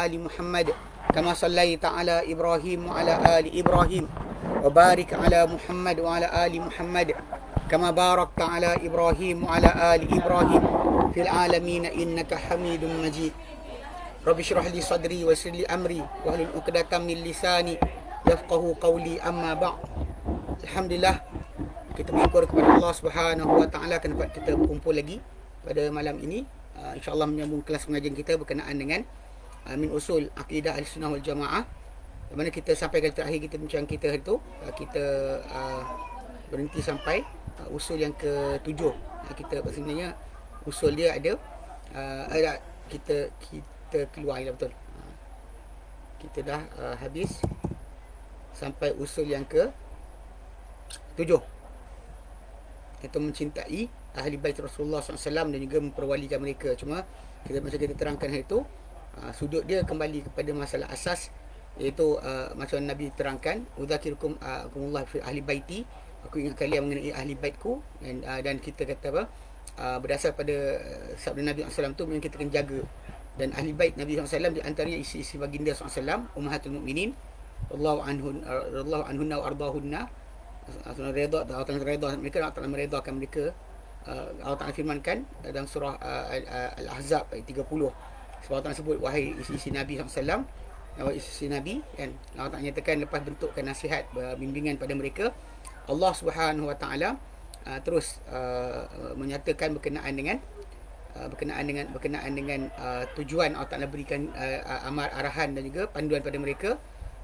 ali Muhammad kama sallaita ala Ibrahim wa ala ali Ibrahim wa barik ala Muhammad wa ala ali Muhammad kama barakta ala Ibrahim wa ala ali Ibrahim. Fil alamin innaka Hamidum Majid. Rabbi shrah li sadri wa yassir li amri wa hlul 'uqdatam min lisani yafqahu qawli amma ba'd. Alhamdulillah kita bersyukur kepada Allah Subhanahu wa taala kerana kita kumpul lagi pada malam ini uh, insyaallah menyambung kelas pengajian kita berkenaan dengan uh, min usul akidah al-sunnah wal jamaah. Di mana kita sampai kali terakhir kita bincang kita hari tu uh, kita uh, berhenti sampai uh, usul yang ketujuh. Uh, kita sebenarnya usul dia ada uh, ada kita kita keluar ya betul. Uh, kita dah uh, habis sampai usul yang ke tujuh kita mencintai ahli bait Rasulullah SAW dan juga memperwalikan mereka. Cuma kita macam kita terangkan hari itu, uh, sudut dia kembali kepada masalah asas iaitu uh, macam Nabi terangkan, udzakirukum uh, kumullah fi ahli baiti. Aku ingat kalian mengenai ahli baitku dan dan kita kata apa? Berdasar pada sabda Nabi SAW tu memang kita kena jaga dan ahli bait Nabi SAW di antaranya isi-isi baginda SAW ummahatul mukminin Allah anhun Allah anhunna wa ardahunna Allah Allah Taala redha mereka Allah Taala meredhakan mereka uh, Allah Taala firmankan dalam surah uh, Al-Ahzab ayat 30 sebab Allah sebut wahai isi-isi Nabi SAW wahai isi-isi Nabi kan? Allah Taala nyatakan lepas bentukkan nasihat uh, bimbingan pada mereka Allah Subhanahu Wa Taala uh, terus uh, menyatakan berkenaan dengan uh, berkenaan dengan berkenaan dengan uh, tujuan Allah Taala berikan uh, amar arahan dan juga panduan pada mereka.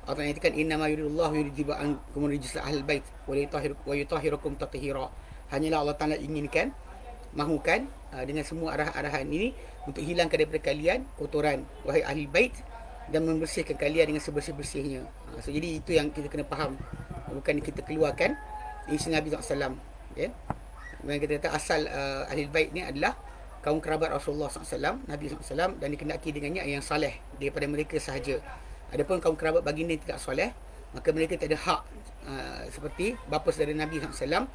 Allah Taala nyatakan inna ma yuridullahu yuridu ankum rijsa ahlul bait wa yutahhir wa yutahhirukum tatheera hanyalah Allah Taala inginkan mahukan uh, dengan semua arah-arahan ini untuk hilangkan daripada kalian kotoran wahai ahli bait dan membersihkan kalian dengan sebersih-bersihnya. Uh, so jadi itu yang kita kena faham. Bukan kita keluarkan isi Nabi SAW. Ya. Yeah. kita kata asal uh, ahli bait ni adalah kaum kerabat Rasulullah SAW, Nabi SAW dan dikenaki dengannya yang saleh daripada mereka sahaja. Adapun kaum kerabat baginda tidak soleh, maka mereka tidak ada hak uh, seperti bapa saudara Nabi SAW,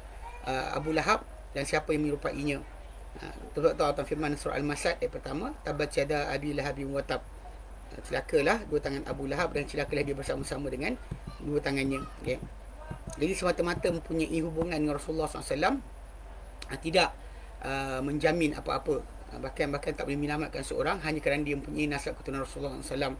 uh, Abu Lahab dan siapa yang menyerupainya. Uh, Tuhan Allah firman surah Al-Masad ayat pertama, tabat tiada Abi Lahab wa tab. Uh, celakalah dua tangan Abu Lahab dan celakalah dia bersama-sama dengan dua tangannya. Okay. Jadi semata-mata mempunyai hubungan dengan Rasulullah SAW uh, tidak uh, menjamin apa-apa. Uh, bahkan bahkan tak boleh menyelamatkan seorang hanya kerana dia mempunyai nasab keturunan Rasulullah SAW.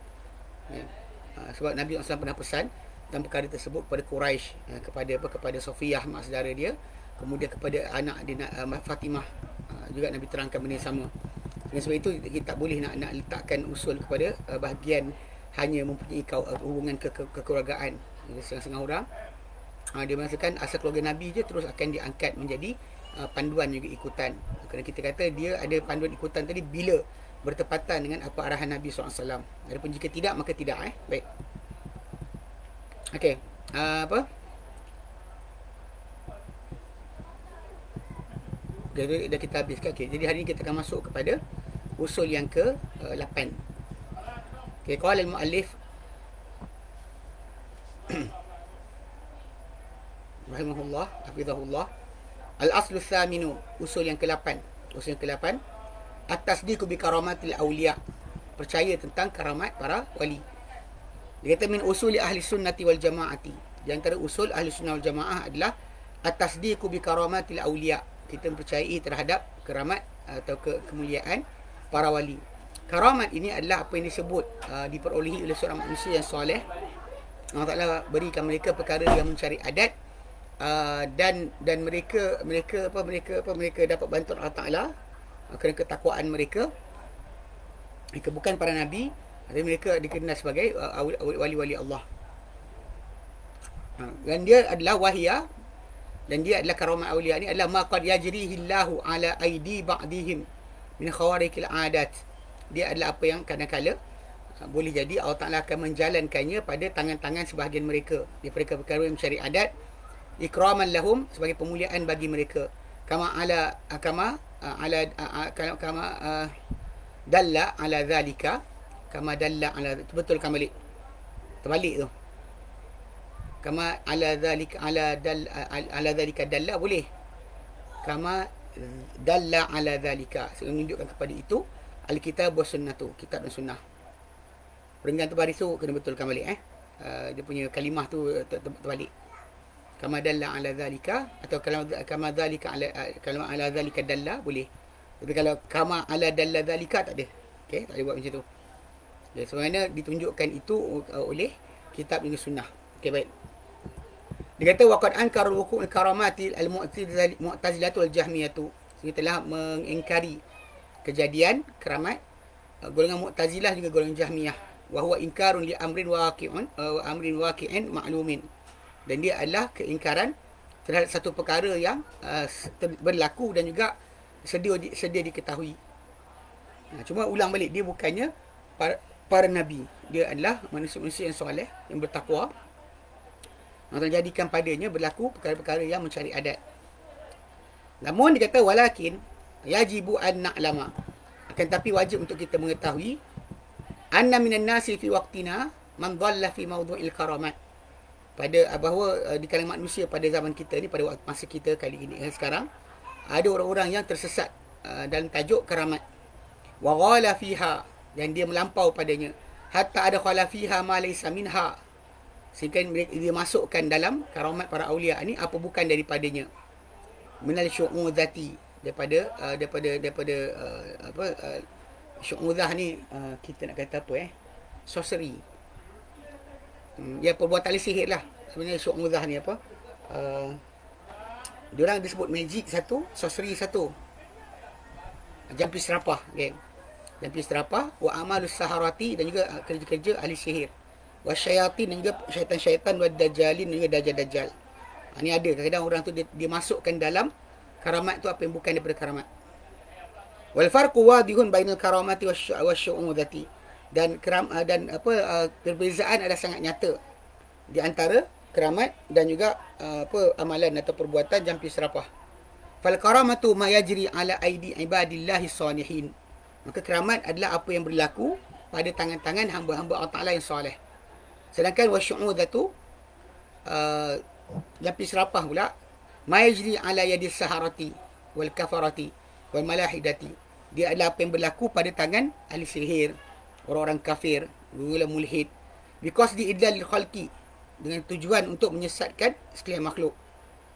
Yeah. Ha, sebab Nabi SAW pernah pesan tentang perkara tersebut kepada Quraisy ha, kepada apa kepada Sofiyah mak saudara dia kemudian kepada anak dia uh, Fatimah uh, juga Nabi terangkan benda yang sama dengan sebab itu kita tak boleh nak nak letakkan usul kepada uh, bahagian hanya mempunyai kau, uh, hubungan ke, ke, kekeluargaan setengah-setengah orang uh, dia mengatakan asal keluarga Nabi je terus akan diangkat menjadi uh, panduan juga ikutan kerana kita kata dia ada panduan ikutan tadi bila bertepatan dengan apa arahan Nabi SAW. Adapun jika tidak, maka tidak. Eh? Baik. Okey. Uh, apa? Jadi dah kita habiskan. Okay. Jadi hari ini kita akan masuk kepada usul yang ke-8. Uh, Okey, qala al-muallif rahimahullah, hafizahullah. Al-aslu thaminu, usul yang ke-8. Usul yang ke-8 atas dia kubi karamatil awliya percaya tentang karamat para wali dia kata min usul ahli sunnati wal jamaati di antara usul ahli sunnah wal jamaah adalah atas dia kubi karamatil awliya kita percayai terhadap keramat atau ke kemuliaan para wali. Karamat ini adalah apa yang disebut uh, diperolehi oleh seorang manusia yang soleh. Allah Taala berikan mereka perkara yang mencari adat uh, dan dan mereka mereka apa mereka apa mereka dapat bantuan Allah Taala kerana ketakwaan mereka. Mereka bukan para nabi tapi mereka dikenal sebagai uh, wali-wali Allah. Ha, dan dia adalah wahya dan dia adalah karamat awliya ni adalah maqad yajrihi Allahu ala aidi ba'dihim min khawariqil adat. Dia adalah apa yang kadang-kala uh, boleh jadi Allah Ta'ala akan menjalankannya pada tangan-tangan sebahagian mereka. Di perkara-perkara yang mencari adat ikraman lahum sebagai pemuliaan bagi mereka. Kama ala uh, kama uh, ala kama dalla ala zalika kama dalla ala betul balik? Terbalik tu kama ala zalika ala dal ala zalika dalla boleh. Kama dalla ala zalika saya menunjukkan kepada itu Alkitab wa sunnah tu Kitab dan sunnah. Peringgan terbaris tu Kena betulkan balik eh. Uh, Dia punya kalimah tu ter- ter- Terbalik. Kama dalla ala zalika Atau kama, kama dhalika ala, kama ala zalika dalla Boleh. Tapi kalau kama ala dalla zalika Tak ada. Okay Tak boleh buat macam tu. Okay, Sebenarnya ditunjukkan itu uh, Oleh Kitab dan sunnah Okay baik. Dia kata waqad ankara wuqu' al-karamati al-mu'tazilatu al-jahmiyatu. Dia telah mengingkari kejadian keramat uh, golongan Mu'tazilah juga golongan Jahmiyah. Wa huwa inkarun li amrin waqi'un uh, amrin waqi'in ma'lumin. Dan dia adalah keingkaran terhadap satu perkara yang uh, berlaku dan juga sedia di, sedia diketahui. Nah, cuma ulang balik dia bukannya para, para nabi. Dia adalah manusia-manusia yang soleh yang bertakwa Allah jadikan padanya berlaku perkara-perkara yang mencari adat. Namun dia kata walakin yajibu an na'lama. Akan tapi wajib untuk kita mengetahui anna minan nasi fi waqtina man dhalla fi mawdu'il karamat. Pada uh, bahawa uh, di kalangan manusia pada zaman kita ni pada masa kita kali ini eh, sekarang ada orang-orang yang tersesat dalam tajuk karamat wa ghala fiha dan dia melampau padanya. Hatta ada khala fiha ma laysa minha sehingga dia masukkan dalam karamat para aulia ni apa bukan daripadanya. Minal syu'udati daripada uh, daripada daripada uh, apa uh, syu'udah ni uh, kita nak kata apa eh? Sorcery. Hmm, ya perbuatan sihir lah. Sebenarnya syu'udah ni apa? Uh, dia orang disebut magic satu sorcery satu. Jampi serapah okay. jampi serapah wa amalus saharati dan juga uh, kerja-kerja ahli sihir wa syayatin dan juga syaitan-syaitan wa dajjalin dan juga dajjal-dajjal ha, ni ada kadang-kadang orang tu dia, dia masukkan dalam karamat tu apa yang bukan daripada karamat. Wal farqu wadihun bainal karamati wasyu'udati. Dan keram uh, dan apa uh, perbezaan ada sangat nyata di antara keramat dan juga uh, apa amalan atau perbuatan jampi serapah. Fal karamatu ma yajri ala aidi ibadillahi salihin. Maka keramat adalah apa yang berlaku pada tangan-tangan hamba-hamba Allah Taala yang soleh. Sedangkan wasyu'udatu uh, jampi serapah pula ma yajri ala yadi saharati wal kafarati wal malahidati. Dia adalah apa yang berlaku pada tangan ahli sihir orang-orang kafir gula mulhid. Because di idlal khalqi dengan tujuan untuk menyesatkan sekalian makhluk.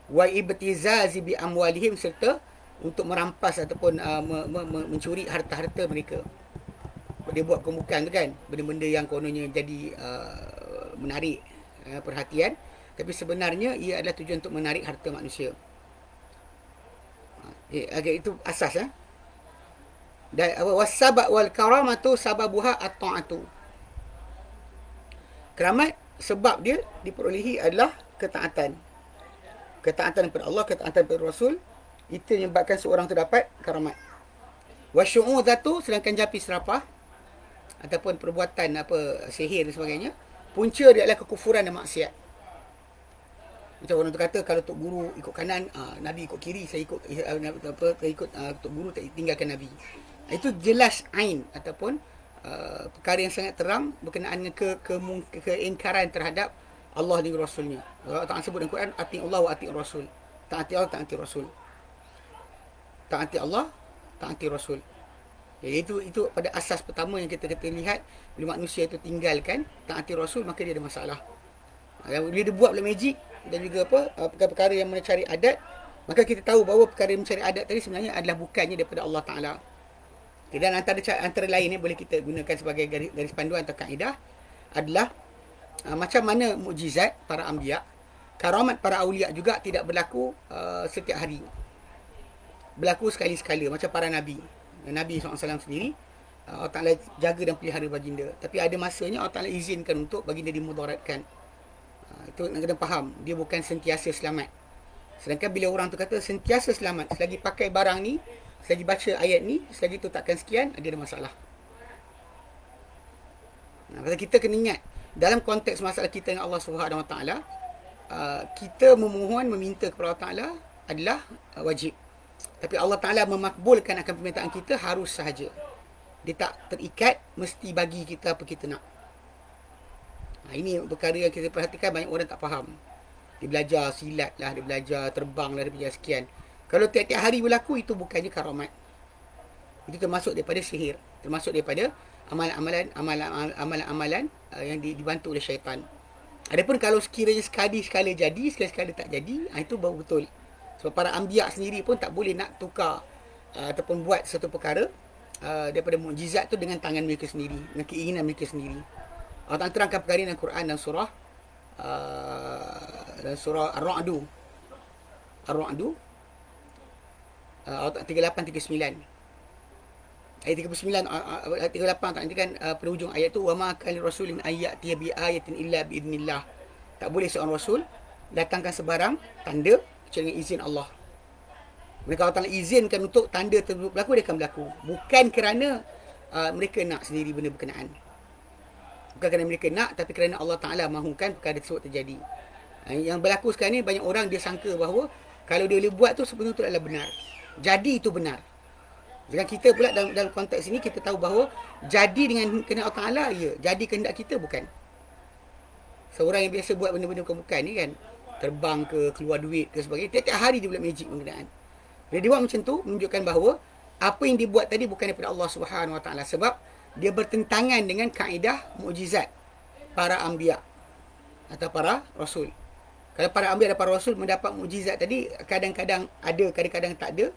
Wa ibtizazi bi amwalihim serta untuk merampas ataupun uh, me, me, me, mencuri harta-harta mereka. Dia buat pembukaan tu kan benda-benda yang kononnya jadi uh, menarik uh, perhatian tapi sebenarnya ia adalah tujuan untuk menarik harta manusia. Eh, agak itu asas ya. Dan apa wasabak wal karamatu sababuha at-ta'atu. Keramat sebab dia diperolehi adalah ketaatan. Ketaatan kepada Allah, ketaatan kepada Rasul itu yang menyebabkan seorang tu dapat keramat. Wasyu'udatu sedangkan japi serapah ataupun perbuatan apa sihir dan sebagainya, punca dia adalah kekufuran dan maksiat. Macam orang tu kata kalau tok guru ikut kanan, uh, nabi ikut kiri, saya ikut uh, apa saya ikut uh, tok guru tak tinggalkan nabi. Itu jelas ain ataupun uh, perkara yang sangat terang berkenaan dengan ke, ke, ke keingkaran terhadap Allah dan Rasulnya. Allah Ta'ala sebut dalam Quran, Ati Allah wa ati Rasul. Taati Allah, taati Rasul. Taati Allah, taati Rasul. Ya, itu itu pada asas pertama yang kita kita lihat bila manusia itu tinggalkan taati Rasul maka dia ada masalah. Bila dia buat pula magic, dan juga apa uh, perkara-perkara yang mencari adat maka kita tahu bahawa perkara yang mencari adat tadi sebenarnya adalah bukannya daripada Allah Taala. Dan antara antara lain ni boleh kita gunakan sebagai garis, garis panduan atau kaedah adalah uh, macam mana mukjizat para anbiya karamat para aulia juga tidak berlaku uh, setiap hari. Berlaku sekali-sekala macam para nabi Nabi SAW sendiri uh, Allah Ta'ala jaga dan pelihara baginda. Tapi ada masanya Allah Ta'ala izinkan untuk baginda dimudaratkan. Itu nak kena faham. Dia bukan sentiasa selamat. Sedangkan bila orang tu kata sentiasa selamat selagi pakai barang ni selagi baca ayat ni selagi tu takkan sekian dia ada masalah. Nah, kita kena ingat dalam konteks masalah kita dengan Allah Taala, uh, kita memohon meminta kepada Allah Taala adalah uh, wajib. Tapi Allah Taala memakbulkan akan permintaan kita harus sahaja. Dia tak terikat mesti bagi kita apa kita nak. Nah, ini perkara yang kita perhatikan banyak orang tak faham. Dia belajar silat lah, dia belajar terbang lah, dia belajar sekian. Kalau tiap-tiap hari berlaku, itu bukannya karamat. Itu termasuk daripada sihir. Termasuk daripada amalan-amalan amalan-amalan uh, yang dibantu oleh syaitan. Adapun kalau sekiranya sekali sekali jadi, sekali sekali tak jadi, uh, itu baru betul. Sebab para ambiak sendiri pun tak boleh nak tukar uh, ataupun buat satu perkara uh, daripada mukjizat tu dengan tangan mereka sendiri, dengan keinginan mereka sendiri. Allah Ta'ala terangkan perkara dalam Quran dan surah uh, dan surah Ar-Ra'du. Ar-Ra'du uh, 38 39 ayat 39 ayat 38 tak nanti kan uh, pada hujung ayat tu wama kal rasulin ayat bi ayatin illa bi idnillah tak boleh seorang rasul datangkan sebarang tanda dengan izin Allah. Mereka Allah Ta'ala izinkan untuk tanda tersebut berlaku dia akan berlaku. Bukan kerana uh, mereka nak sendiri benda berkenaan. Bukan kerana mereka nak tapi kerana Allah Ta'ala mahukan perkara tersebut terjadi. Uh, yang berlaku sekarang ni banyak orang dia sangka bahawa kalau dia boleh buat tu sebenarnya itu adalah benar. Jadi itu benar. Dengan kita pula dalam, dalam konteks ini kita tahu bahawa jadi dengan kehendak Allah Taala ya, jadi kehendak kita bukan. Seorang yang biasa buat benda-benda bukan-bukan ni kan, terbang ke, keluar duit ke sebagainya, tiap-tiap hari dia buat magic berkenaan. Bila dia buat macam tu, menunjukkan bahawa apa yang dibuat tadi bukan daripada Allah Subhanahu Wa Taala sebab dia bertentangan dengan kaedah mukjizat para anbiya atau para rasul. Kalau para anbiya dan para rasul mendapat mukjizat tadi kadang-kadang ada, kadang-kadang tak ada,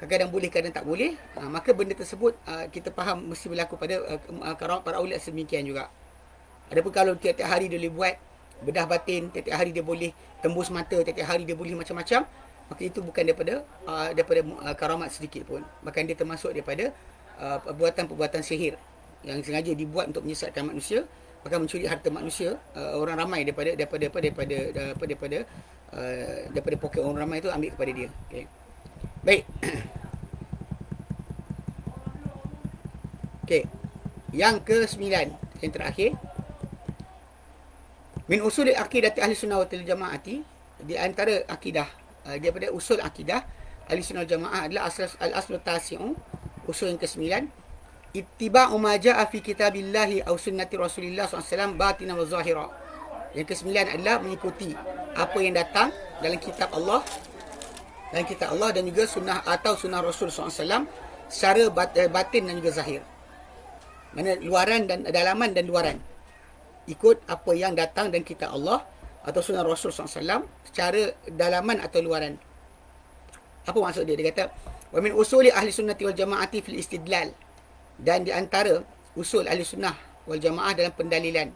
kadang-kadang boleh kadang tak boleh ha, maka benda tersebut uh, kita faham mesti berlaku pada uh, uh, para uliat sedemikian juga adapun kalau tiap-tiap hari dia boleh buat bedah batin tiap-tiap hari dia boleh tembus mata tiap-tiap hari dia boleh macam-macam maka itu bukan daripada uh, daripada uh, karamat sedikit pun bahkan dia termasuk daripada uh, perbuatan-perbuatan sihir yang sengaja dibuat untuk menyesatkan manusia bahkan mencuri harta manusia uh, orang ramai daripada daripada daripada daripada daripada daripada, uh, daripada poket orang ramai itu ambil kepada dia okey Baik. Okey. Yang ke-9, yang terakhir. Min usul akidah ahli sunnah wal jamaati di antara akidah uh, daripada usul akidah ahli sunnah jamaah adalah asas al aslu tasi'u usul yang ke-9 ittiba'u ma ja'a fi kitabillahi aw sunnati rasulillah SAW batina wa zahira yang ke-9 adalah mengikuti apa yang datang dalam kitab Allah dan kita Allah dan juga sunnah atau sunnah Rasul SAW secara eh, batin dan juga zahir. Mana luaran dan dalaman dan luaran. Ikut apa yang datang dan kita Allah atau sunnah Rasul SAW secara dalaman atau luaran. Apa maksud dia? Dia kata, wa min usuli ahli sunnati wal jama'ati fil istidlal. Dan di antara usul ahli sunnah wal jamaah dalam pendalilan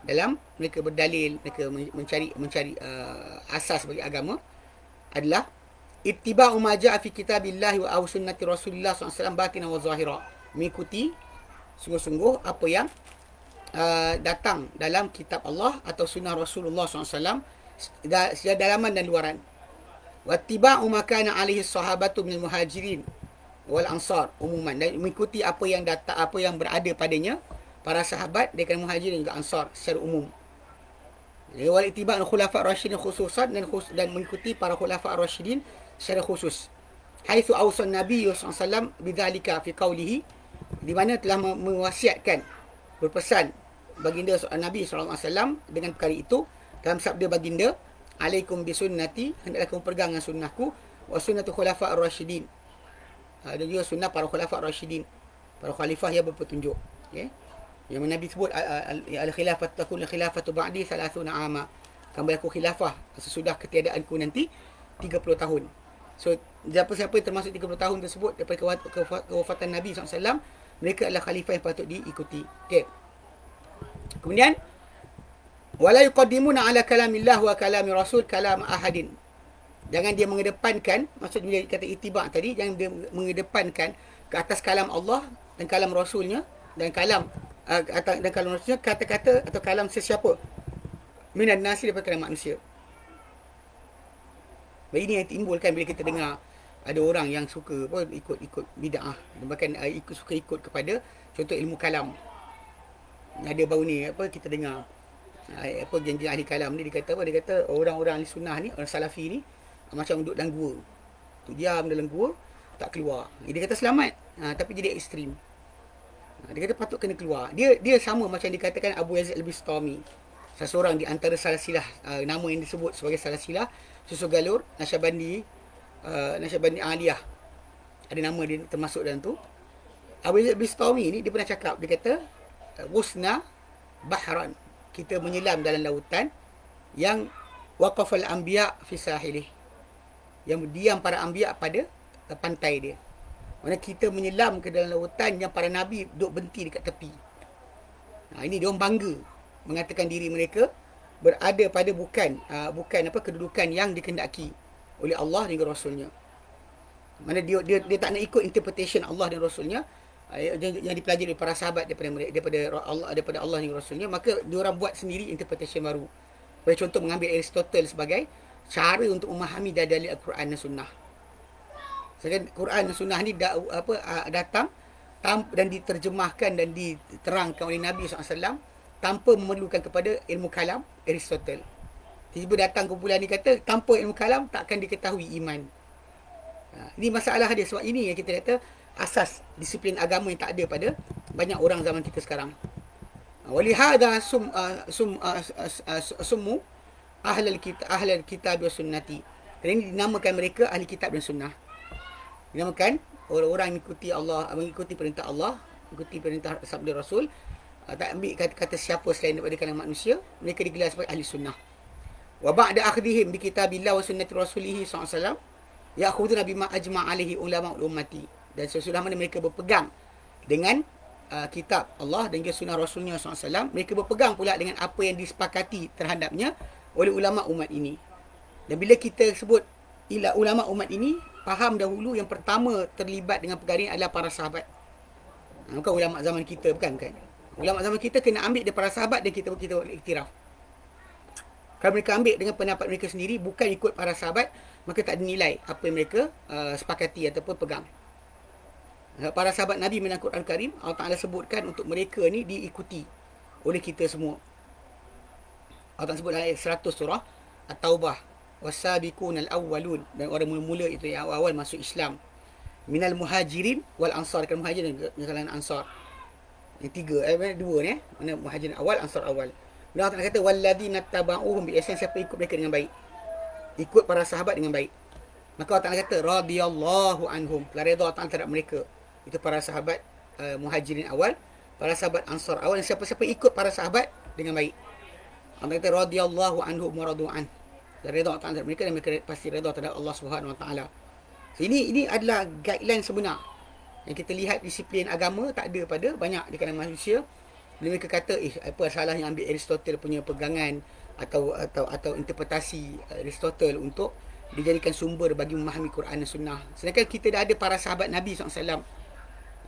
dalam mereka berdalil mereka mencari mencari uh, asas bagi agama adalah ittiba'u ma ja'a fi kitabillah wa sunnati rasulillah SAW batina wa zahira mengikuti sungguh-sungguh apa yang uh, datang dalam kitab Allah atau sunnah Rasulullah SAW secara dalaman dan luaran. Wa ittiba'u ma kana alaihi sahabatu min muhajirin wal ansar umuman. Dan mengikuti apa yang datang apa yang berada padanya para sahabat dari muhajirin dan ansar secara umum. Wal ittiba'u khulafa rasyidin khususan dan khus, dan mengikuti para khulafa rasyidin secara khusus. Haitsu awsan Nabi SAW bidzalika fi qawlihi di mana telah mewasiatkan berpesan baginda Nabi SAW dengan perkara itu dalam sabda baginda alaikum bisunnati hendaklah kamu pegang dengan sunnahku wa sunnatu khulafa ar-rasyidin ha, dan juga sunnah para khulafa ar-rasyidin para khalifah yang berpetunjuk okay. yang Nabi sebut al-khilafat takun al-khilafatu ba'di 30 ama akan berlaku khilafah sesudah ketiadaanku nanti 30 tahun So, siapa-siapa yang termasuk 30 tahun tersebut daripada kewafatan Nabi SAW, mereka adalah khalifah yang patut diikuti. Okay. Kemudian, wala yuqaddimuna ala kalamillah wa kalami rasul kalam ahadin. Jangan dia mengedepankan, maksud dia kata itibak tadi, jangan dia mengedepankan ke atas kalam Allah dan kalam rasulnya dan kalam uh, dan kalam rasulnya kata-kata atau kalam sesiapa minan nasi daripada kalam manusia. Ini yang timbulkan bila kita dengar ada orang yang suka apa ikut-ikut bid'ah bahkan uh, ikut suka ikut kepada contoh ilmu kalam. Ada bau ni apa kita dengar. Uh, apa janji ahli kalam ni dia kata apa? Dia kata orang-orang ahli sunnah ni orang salafi ni macam duduk dalam gua. Tu diam dalam gua tak keluar. Dia kata selamat. Uh, tapi jadi ekstrim. Uh, dia kata patut kena keluar. Dia dia sama macam dikatakan Abu Yazid Al-Bistami seseorang di antara salasilah uh, nama yang disebut sebagai salasilah susu galur Nasyabandi uh, Nasyabandi Aliyah. Ada nama dia termasuk dalam tu. Abu Yazid Bistami ni dia pernah cakap. Dia kata Wusna Bahran. Kita menyelam dalam lautan yang waqafal anbiya fi sahilih. Yang diam para anbiya pada pantai dia. Mana kita menyelam ke dalam lautan yang para nabi duduk berhenti dekat tepi. Nah ini dia bangga mengatakan diri mereka berada pada bukan uh, bukan apa kedudukan yang dikendaki oleh Allah dan Rasulnya. Mana dia, dia dia tak nak ikut interpretation Allah dan Rasulnya. eh, yang, yang dipelajari oleh para sahabat daripada mereka daripada Allah daripada Allah dan Rasulnya maka dia orang buat sendiri interpretation baru. Sebagai contoh mengambil Aristotle sebagai cara untuk memahami dalil Al-Quran dan Sunnah. Sedangkan Quran dan Sunnah ni da, apa datang dan diterjemahkan dan diterangkan oleh Nabi SAW tanpa memerlukan kepada ilmu kalam Aristotle. Tiba-tiba datang kumpulan ni kata tanpa ilmu kalam takkan diketahui iman. Ini masalah dia sebab ini yang kita kata asas disiplin agama yang tak ada pada banyak orang zaman kita sekarang. Ha, wali hada sum uh, sum uh, sumu ahlul kitab ahlul kitab wa sunnati. Ini dinamakan mereka ahli kitab dan sunnah. Dinamakan orang-orang mengikuti Allah, mengikuti perintah Allah, mengikuti perintah sabda Rasul. Tak ambil kata-kata siapa selain daripada kalangan manusia, mereka digelar sebagai ahli sunnah. Wa ba'da akhdihim bi kitabillah wa sunnati rasulih sallallahu alaihi wasallam ya'khuduna bima ajma' alaihi ulama ummati dan sesudah mana mereka berpegang dengan uh, kitab Allah dan juga sunnah Rasulnya SAW mereka berpegang pula dengan apa yang disepakati terhadapnya oleh ulama umat ini. Dan bila kita sebut ila ulama umat ini faham dahulu yang pertama terlibat dengan perkara ini adalah para sahabat. Ha, bukan ulama zaman kita bukan kan ulama zaman kita kena ambil dari para sahabat dan kita kita iktiraf. Kalau mereka ambil dengan pendapat mereka sendiri bukan ikut para sahabat maka tak dinilai apa yang mereka uh, sepakati ataupun pegang. Para sahabat Nabi menyangkut Al-Karim, Allah Ta'ala sebutkan untuk mereka ni diikuti oleh kita semua. Allah Ta'ala sebut dalam ayat 100 surah At-Taubah. Wasabiqun al-awwalun. Dan orang mula-mula itu yang awal-awal masuk Islam. Minal muhajirin wal ansar. Kan muhajirin dan kalangan ansar. Yang tiga, eh, mana dua ni. Eh? Mana muhajirin awal, ansar awal. Dan Allah Ta'ala kata, Walladina taba'uhum bi siapa ikut mereka dengan baik ikut para sahabat dengan baik. Maka Allah Ta'ala kata, radiyallahu anhum. Telah reda Allah Ta'ala terhadap mereka. Itu para sahabat uh, muhajirin awal. Para sahabat ansar awal. Dan siapa-siapa ikut para sahabat dengan baik. Allah kata, radiyallahu anhum wa radu'an. Telah reda Allah Ta'ala terhadap mereka. Dan mereka pasti reda terhadap Allah Subhanahu Wa Ta'ala. So, ini ini adalah guideline sebenar. Yang kita lihat disiplin agama tak ada pada banyak di kalangan manusia. Bila mereka kata, eh, apa salahnya ambil Aristotle punya pegangan atau atau atau interpretasi Aristotle untuk dijadikan sumber bagi memahami Quran dan Sunnah. Sedangkan kita dah ada para sahabat Nabi SAW.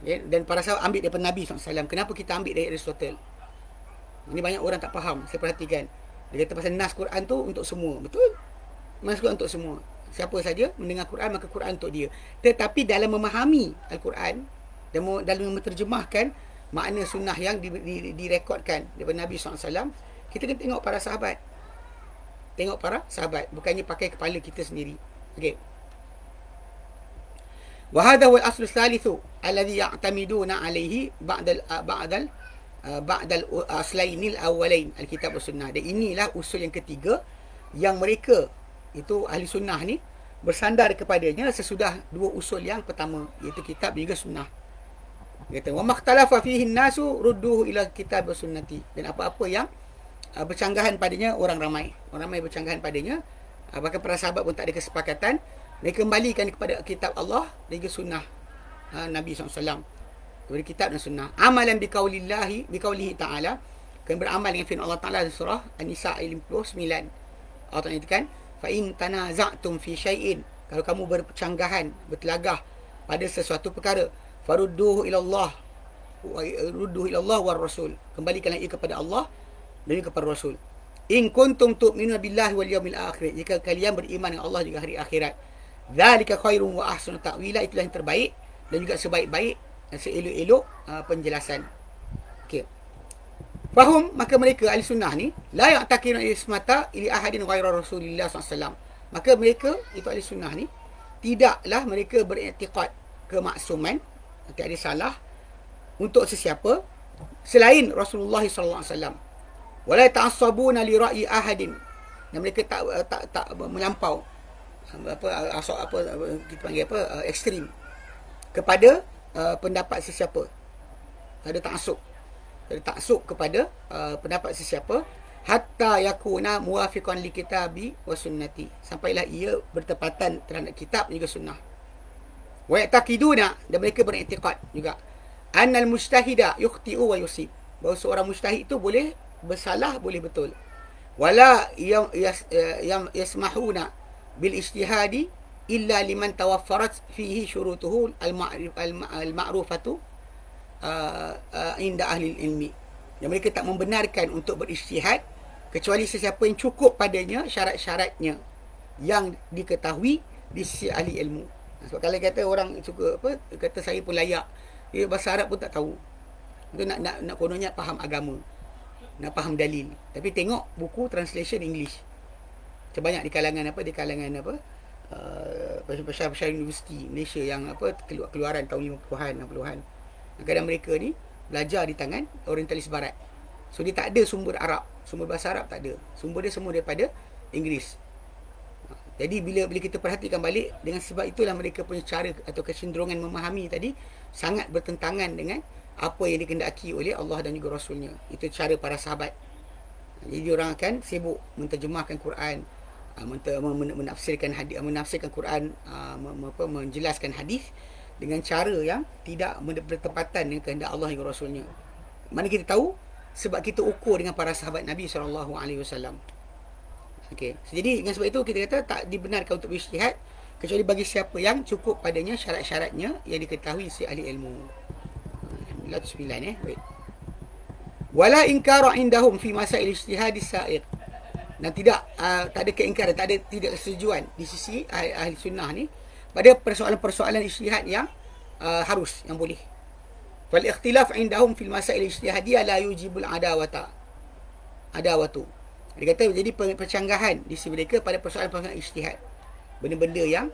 Ya, dan para sahabat ambil daripada Nabi SAW. Kenapa kita ambil dari Aristotle? Ini banyak orang tak faham. Saya perhatikan. Dia kata pasal Nas Quran tu untuk semua. Betul? Nas Quran untuk semua. Siapa saja mendengar Quran, maka Quran untuk dia. Tetapi dalam memahami Al-Quran, dan dalam menerjemahkan makna sunnah yang direkodkan daripada Nabi SAW, kita kena tengok para sahabat. Tengok para sahabat. Bukannya pakai kepala kita sendiri. Okey. Wahada wal aslu salisu alladhi ya'tamiduna alaihi ba'dal ba'dal ba'dal aslainil awwalain alkitab was sunnah. Dan inilah usul yang ketiga yang mereka itu ahli sunnah ni bersandar kepadanya sesudah dua usul yang pertama iaitu kitab juga sunnah. Dia kata wa makhtalafa fihi an-nasu rudduhu ila kitab was sunnati. Dan apa-apa yang uh, bercanggahan padanya orang ramai. Orang ramai bercanggahan padanya. Uh, bahkan para sahabat pun tak ada kesepakatan. Mereka kembalikan kepada kitab Allah dan juga sunnah uh, Nabi SAW. Kepada kitab dan sunnah. Amalan biqaulillahi biqaulihi ta'ala. Kami beramal dengan firman Allah Ta'ala surah An-Nisa ayat 59. Allah Ta'ala nyatakan. Fa'in tanaza'tum fi syai'in. Kalau kamu bercanggahan, bertelagah pada sesuatu perkara. Farudduhu ilallah. Rudduhu ilallah wa rasul. Kembalikanlah ia kepada Allah juga kepada Rasul. In kuntum tu'minu billahi wal yawmil akhir. Jika kalian beriman dengan Allah juga hari akhirat. Dzalika khairun wa ahsanu ta'wila. Itulah yang terbaik dan juga sebaik-baik dan seelok-elok uh, penjelasan. Okey. Fahum maka mereka ahli sunnah ni la ya'takinu ismata ili ahadin ghaira Rasulillah SAW. Maka mereka itu ahli sunnah ni tidaklah mereka beriktikad kemaksuman ada salah untuk sesiapa selain Rasulullah wasallam. Wala ta'assabuna li ra'yi ahadin. Dan mereka tak tak tak melampau. Apa asal apa kita panggil apa ekstrim. Kepada uh, pendapat sesiapa. Ada taksub taksub kepada uh, pendapat sesiapa. Hatta yakuna muwafiqan li kitabi wa sunnati. Sampailah ia bertepatan terhadap kitab juga sunnah. Wa yaqiduna dan mereka beriktikad juga. Annal mujtahida yukhti'u wa yusib. Bahawa seorang mujtahid itu boleh bersalah boleh betul wala yang yas, yang yasmahuna bil ijtihadi illa liman tawaffarat fihi syurutuhu al-ma'rufatu uh, uh, inda ahli ilmi. Yang mereka tak membenarkan untuk berijtihad kecuali sesiapa yang cukup padanya syarat-syaratnya yang diketahui di sisi ahli ilmu. Sebab kalau kata orang suka apa kata saya pun layak. Dia bahasa Arab pun tak tahu. Itu nak nak nak kononnya faham agama. Nak faham dalil. Tapi tengok buku translation English. Sebanyak di kalangan apa? Di kalangan apa? Uh, pasal-pasal universiti Malaysia yang apa keluar keluaran tahun 50-an 60-an kadang mereka ni belajar di tangan orientalis barat. So dia tak ada sumber Arab. Sumber bahasa Arab tak ada. Sumber dia semua daripada Inggeris. Jadi bila bila kita perhatikan balik dengan sebab itulah mereka punya cara atau kecenderungan memahami tadi sangat bertentangan dengan apa yang dikendaki oleh Allah dan juga Rasulnya itu cara para sahabat jadi orang akan sibuk menterjemahkan Quran menafsirkan hadis menafsirkan Quran menjelaskan hadis dengan cara yang tidak bertepatan dengan kehendak Allah dan Rasulnya. Mana kita tahu? Sebab kita ukur dengan para sahabat Nabi SAW. Okay. Jadi dengan sebab itu kita kata tak dibenarkan untuk beristihad kecuali bagi siapa yang cukup padanya syarat-syaratnya yang diketahui si ahli ilmu. Alhamdulillah tu sembilan eh. Baik. Wala inkara indahum fi masail ijtihad sa'iq. Dan tidak uh, tak ada keingkaran, tak ada tidak kesetujuan di sisi ahli, ahli sunnah ni pada persoalan-persoalan ijtihad yang uh, harus yang boleh fal ikhtilaf indahum fil masail ijtihadiyah la yujibul adawata adawatu dia kata jadi percanggahan di sisi mereka pada persoalan-persoalan ijtihad benda-benda yang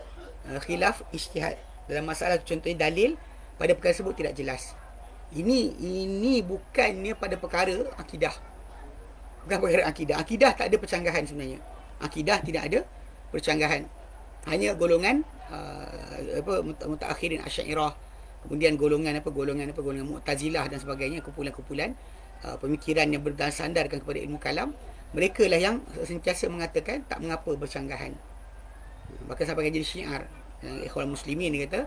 uh, khilaf ijtihad dalam masalah contohnya dalil pada perkara tersebut tidak jelas ini ini bukannya pada perkara akidah. Bukan perkara akidah. Akidah tak ada percanggahan sebenarnya. Akidah tidak ada percanggahan. Hanya golongan uh, apa mutaakhirin asy'ariyah kemudian golongan apa golongan apa golongan mu'tazilah dan sebagainya kumpulan-kumpulan uh, pemikiran yang berdasarkan kepada ilmu kalam. Mereka lah yang sentiasa mengatakan tak mengapa bersanggahan bahkan sampai jadi syiar. Yang ikhwan muslimin dia kata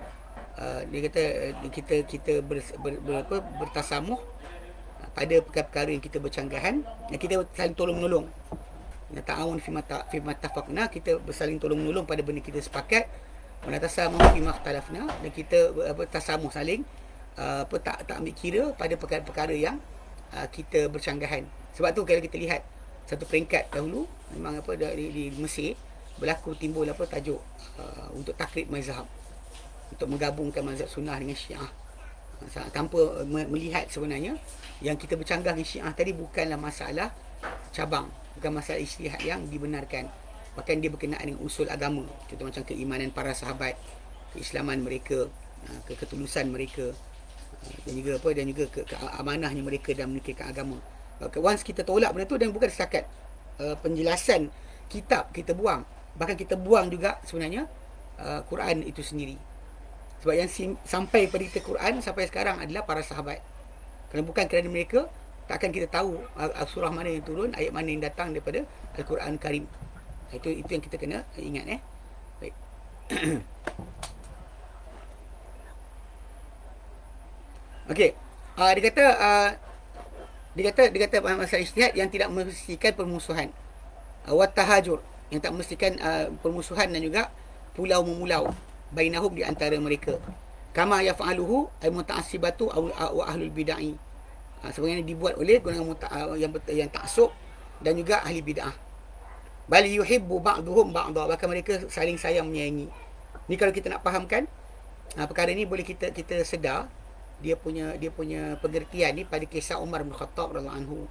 uh, dia kata uh, kita kita ber, ber, ber, apa, bertasamuh pada perkara-perkara yang kita bercanggahan dan kita saling tolong menolong ya ta'awun fi mata fi matafaqna kita bersaling tolong menolong pada benda kita sepakat. Wala tasamu fi makhtalafna dan kita apa tasamu saling uh, apa tak tak ambil kira pada perkara-perkara yang kita bercanggahan. Sebab tu kalau kita lihat satu peringkat dahulu memang apa dari di Mesir berlaku timbul apa tajuk uh, untuk takrib mazhab untuk menggabungkan mazhab sunnah dengan syiah. Tanpa melihat sebenarnya yang kita bercanggah dengan syiah tadi bukanlah masalah cabang bukan masalah ijtihad yang dibenarkan. Bahkan dia berkenaan dengan usul agama. Contoh macam keimanan para sahabat keislaman mereka ha, ke ketulusan mereka ha, dan juga apa dan juga ke, ke amanahnya mereka dalam meningkatkan agama. Once kita tolak benda tu dan bukan setakat uh, penjelasan kitab kita buang bahkan kita buang juga sebenarnya uh, Quran itu sendiri sebab yang sim, sampai pada kita Quran sampai sekarang adalah para sahabat. Kerana bukan kerana mereka takkan kita tahu uh, surah mana yang turun ayat mana yang datang daripada al-Quran Karim. Itu itu yang kita kena ingat eh. Baik. Okey. Uh, dia kata uh, dia kata dia kata masalah ijtihad yang tidak memastikan permusuhan. Uh, wa tahajur yang tak memastikan uh, permusuhan dan juga pulau memulau bainahum di antara mereka. Kama yaf'aluhu ay muta'assibatu wa ahlul bid'ah. Ha, sebenarnya dibuat oleh golongan uh, yang yang taksub dan juga ahli bidah. Bal yuhibbu ba'dhum ba'dha. Bahkan mereka saling sayang menyayangi. Ni kalau kita nak fahamkan ha, perkara ni boleh kita kita sedar dia punya dia punya pengertian ni pada kisah Umar bin Khattab radhiyallahu anhu.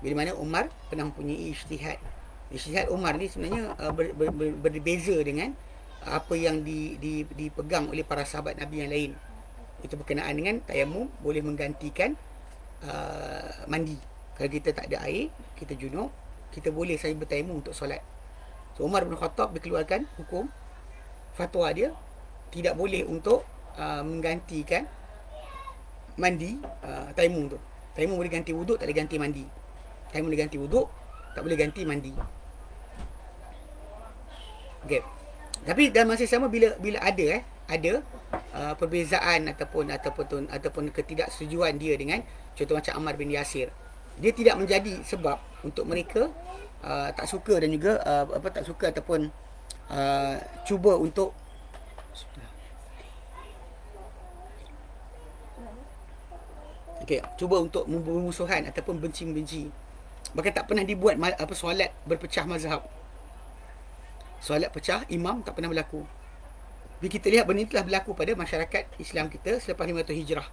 Bila mana Umar pernah mempunyai ijtihad. Ijtihad Umar ni sebenarnya uh, ber, ber, ber, berbeza dengan apa yang di, di, dipegang oleh para sahabat Nabi yang lain. Itu berkenaan dengan tayamum boleh menggantikan uh, mandi. Kalau kita tak ada air, kita junub, kita boleh saja bertayamum untuk solat. So Umar bin Khattab dikeluarkan hukum fatwa dia tidak boleh untuk uh, menggantikan mandi uh, tayamum tu. Tayamum boleh ganti wuduk, tak boleh ganti mandi. Tayamum boleh ganti wuduk, tak boleh ganti mandi. Okey. Tapi dalam masa sama bila bila ada eh ada uh, perbezaan ataupun ataupun ataupun ketidaksetujuan dia dengan contoh macam Ammar bin Yasir. Dia tidak menjadi sebab untuk mereka uh, tak suka dan juga uh, apa tak suka ataupun uh, cuba untuk Okey, cuba untuk bermusuhan ataupun benci-benci. Bahkan tak pernah dibuat apa solat berpecah mazhab. Solat pecah imam tak pernah berlaku. Jadi kita lihat benda ini telah berlaku pada masyarakat Islam kita selepas 500 hijrah.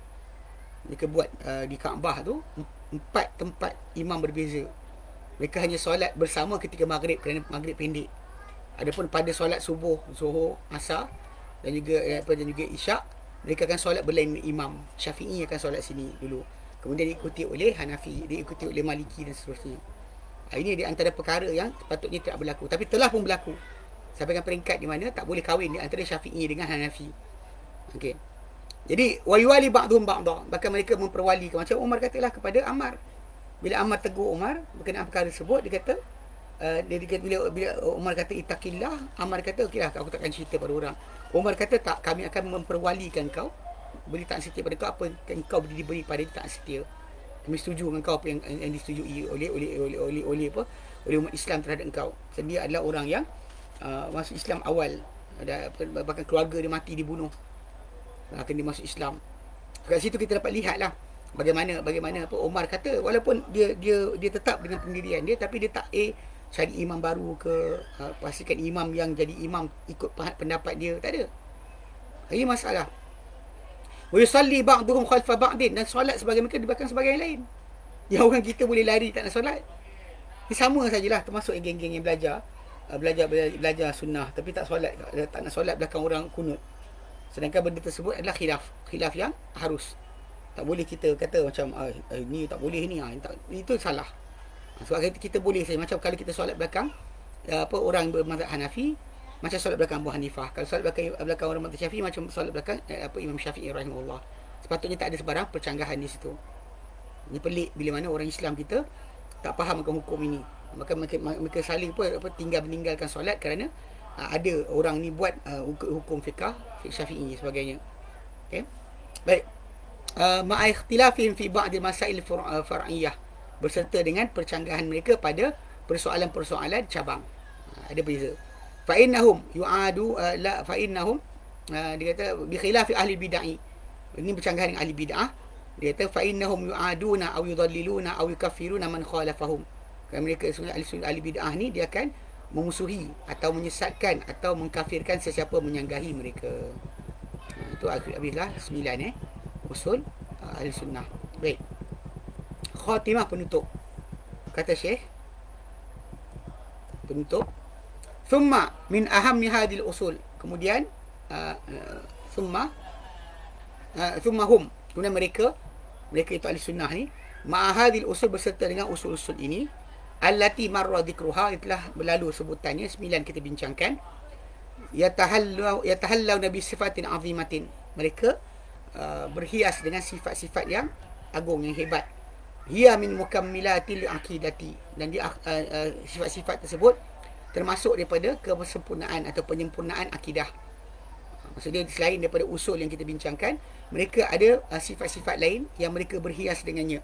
Mereka buat uh, di Kaabah tu empat tempat imam berbeza. Mereka hanya solat bersama ketika maghrib kerana maghrib pendek. Adapun pada solat subuh, zuhur, asar dan juga eh, apa dan juga isyak mereka akan solat berlain imam Syafi'i akan solat sini dulu kemudian diikuti oleh Hanafi diikuti oleh Maliki dan seterusnya ah, ini di antara perkara yang patutnya tidak berlaku tapi telah pun berlaku sampai peringkat di mana tak boleh kahwin di antara Syafi'i dengan Hanafi. Okey. Jadi wayuali ba'dhum ba'dha. Bahkan mereka memperwali macam Umar katalah kepada Ammar. Bila Ammar tegur Umar berkenaan perkara tersebut dia kata uh, dia, bila, bila Umar kata itakillah Ammar kata okeylah aku takkan cerita pada orang. Umar kata tak kami akan memperwalikan kau. Beri tak setia pada kau apa yang kau beri diberi pada tak setia. Kami setuju dengan kau apa yang, yang disetujui oleh oleh oleh oleh oleh apa oleh umat Islam terhadap kau. Dan dia adalah orang yang uh, masuk Islam awal. Ada bahkan keluarga dia mati dibunuh. Akan dia masuk Islam. Kat situ kita dapat lihatlah bagaimana bagaimana apa Umar kata walaupun dia dia dia tetap dengan pendirian dia tapi dia tak eh cari imam baru ke uh, pastikan imam yang jadi imam ikut pendapat dia. Tak ada. Ini masalah. Wa yusalli ba'dhum khalfa ba'din. Dan solat sebagai mereka belakang sebagai yang lain. Yang orang kita boleh lari tak nak solat. Ini sama sajalah termasuk geng-geng yang belajar belajar, belajar belajar sunnah. Tapi tak solat. Tak nak solat belakang orang kunut. Sedangkan benda tersebut adalah khilaf. Khilaf yang harus. Tak boleh kita kata macam ah, ni tak boleh ni ah, itu salah. Sebab kita, kita boleh saja. Macam kalau kita solat belakang eh, apa orang bermazhab Hanafi macam solat belakang Abu Hanifah. Kalau solat belakang belakang orang mazhab Syafi'i macam solat belakang eh, apa Imam Syafi'i rahimahullah. Sepatutnya tak ada sebarang percanggahan di situ. Ini pelik bila mana orang Islam kita tak faham akan hukum ini. Maka mereka, mereka saling pun apa tinggal meninggalkan solat kerana uh, ada orang ni buat uh, hukum fiqah, fiqh Syafi'i sebagainya. Okey. Baik. Uh, ma'a ikhtilafin fi ba'd masail far'iyah berserta dengan percanggahan mereka pada persoalan-persoalan cabang. Ha, ada beza. Fa innahum yu'adu uh, la fa innahum uh, dia kata bi khilaf ahli bid'ah. Ini percanggahan dengan ahli bid'ah. Dia kata fa innahum yu'aduna aw yudalliluna aw yukaffiruna man khalafahum. Kerana mereka ahli ahli bid'ah ni dia akan memusuhi atau menyesatkan atau mengkafirkan sesiapa menyanggahi mereka. Ha, itu akhir habislah sembilan eh. Usul uh, ahli sunnah. Baik khatimah penutup kata syekh penutup thumma min ahammi hadil usul kemudian uh, uh, thumma uh, thumma hum kemudian mereka mereka itu ahli sunnah ni ma'a hadil usul berserta dengan usul-usul ini allati marra dhikruha itulah berlalu sebutannya sembilan kita bincangkan yatahallu yatahallu nabi sifatin azimatin. Mereka uh, berhias dengan sifat-sifat yang agung yang hebat. Hiya min mukammilatil aqidati. Dan dia uh, uh, sifat-sifat tersebut termasuk daripada kesempurnaan atau penyempurnaan akidah maksudnya selain daripada usul yang kita bincangkan mereka ada uh, sifat-sifat lain yang mereka berhias dengannya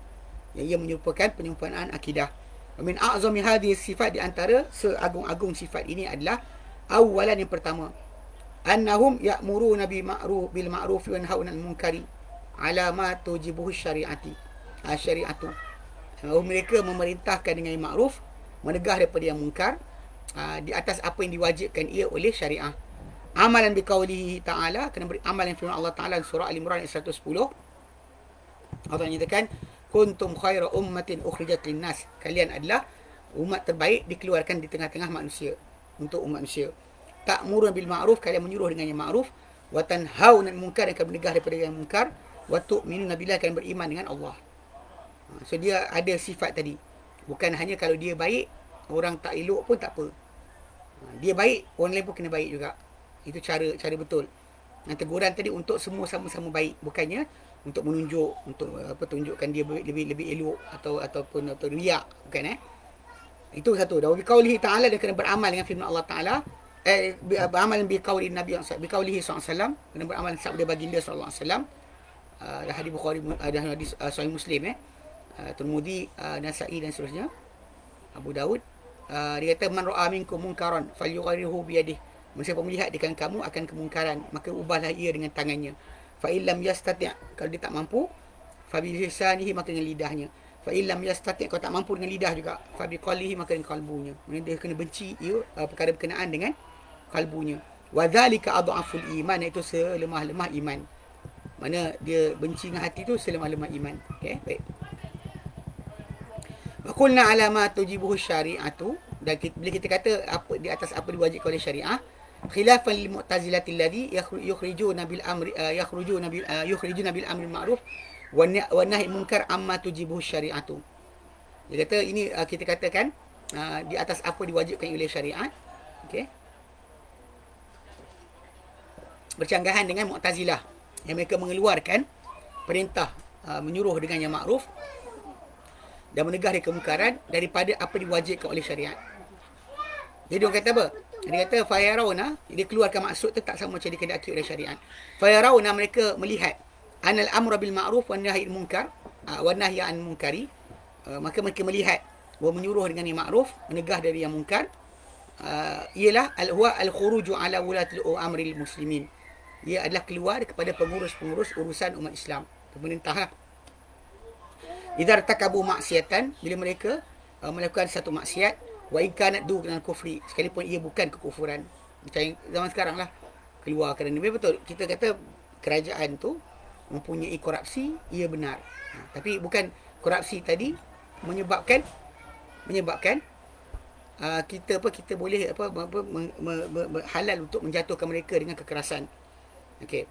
yang ia menyuruhkan penyempurnaan akidah min a'zami hadhihi sifat di antara seagung-agung sifat ini adalah awalan yang pertama annahum ya'muruna bil ma'ruf bil ma'ruf wa yanhauna munkari ala ma tujibuhu syari'ati uh, syariat tu. Uh, mereka memerintahkan dengan yang makruf, menegah daripada yang mungkar uh, di atas apa yang diwajibkan ia oleh syariah. Amalan bi qaulihi ta'ala kena beri amalan firman Allah Ta'ala surah Al-Imran ayat 110. Allah nyatakan kuntum khaira ummatin ukhrijat linnas. Kalian adalah umat terbaik dikeluarkan di tengah-tengah manusia untuk umat manusia. Ta'muruna bil ma'ruf kalian menyuruh dengan yang ma'ruf wa tanhauna 'anil munkar kalian menegah daripada yang munkar wa tu'minuna billahi kalian beriman dengan Allah. Ha, so dia ada sifat tadi. Bukan hanya kalau dia baik orang tak elok pun tak apa. Ha, dia baik orang lain pun kena baik juga. Itu cara cara betul. Dan teguran tadi untuk semua sama-sama baik bukannya untuk menunjuk untuk apa tunjukkan dia lebih lebih elok atau ataupun atau riak bukan eh? Itu satu. Dan bi qaulihi ta'ala dia kena beramal dengan firman Allah Taala. Eh beramal bi qauli Nabi bi qaulihi sallallahu kena beramal sabda baginda sallallahu alaihi wasallam uh, hadis Bukhari ada hadis uh, sahih Muslim eh. Uh, Tirmizi uh, Nasa'i dan seterusnya. Abu Daud. Uh, dia kata man ra'a minkum munkaran falyughayyirhu bi yadihi Siapa melihat di kamu akan kemungkaran. Maka ubahlah ia dengan tangannya. Fa illam yastati' kalau dia tak mampu fa bi lisanihi maka dengan lidahnya. Fa illam yastati' kalau tak mampu dengan lidah juga fa bi qalbihi maka dengan kalbunya Maksudnya dia kena benci ia uh, perkara berkenaan dengan kalbunya wa dzalika adhaful iman itu selemah-lemah iman. Mana dia benci dengan hati tu selemah-lemah iman. Okey baik. Qulna ala ma tujibuhu syari'atu. Dan kita, bila kita kata apa di atas apa diwajibkan oleh syariah khilafan lil mu'tazilati alladhi yukhrijuna bil amri yukhrijuna bil yukhrijuna bil amri ma'ruf wa nahy munkar amma tujibu syari'atu dia kata ini uh, kita katakan uh, di atas apa diwajibkan oleh syariat. Okey. Bercanggahan dengan mu'tazilah yang mereka mengeluarkan perintah uh, menyuruh dengan yang ma'ruf dan menegah dari kemungkaran daripada apa diwajibkan oleh syariat. Jadi orang kata apa dia kata fayarawna dia keluarkan maksud tu tak sama macam dikendaki oleh syariat. Fayarawna mereka melihat anal amra bil ma'ruf wan nahy anil munkar uh, wan nahy an munkari uh, maka mereka melihat bahawa menyuruh dengan yang ma'ruf menegah dari yang munkar uh, ialah al huwa al khuruju ala ulati amri al muslimin. Ia adalah keluar kepada pengurus-pengurus urusan umat Islam, pemerintah lah. Idza takabu maksiatan bila mereka melakukan satu maksiat wa in kanat du dengan kufri sekalipun ia bukan kekufuran. Macam zaman sekarang lah. Keluar kerana ni betul. Kita kata kerajaan tu mempunyai korupsi ia benar. Ha, tapi bukan korupsi tadi menyebabkan menyebabkan uh, kita apa kita boleh apa, apa me, me, me, me, halal untuk menjatuhkan mereka dengan kekerasan. Okey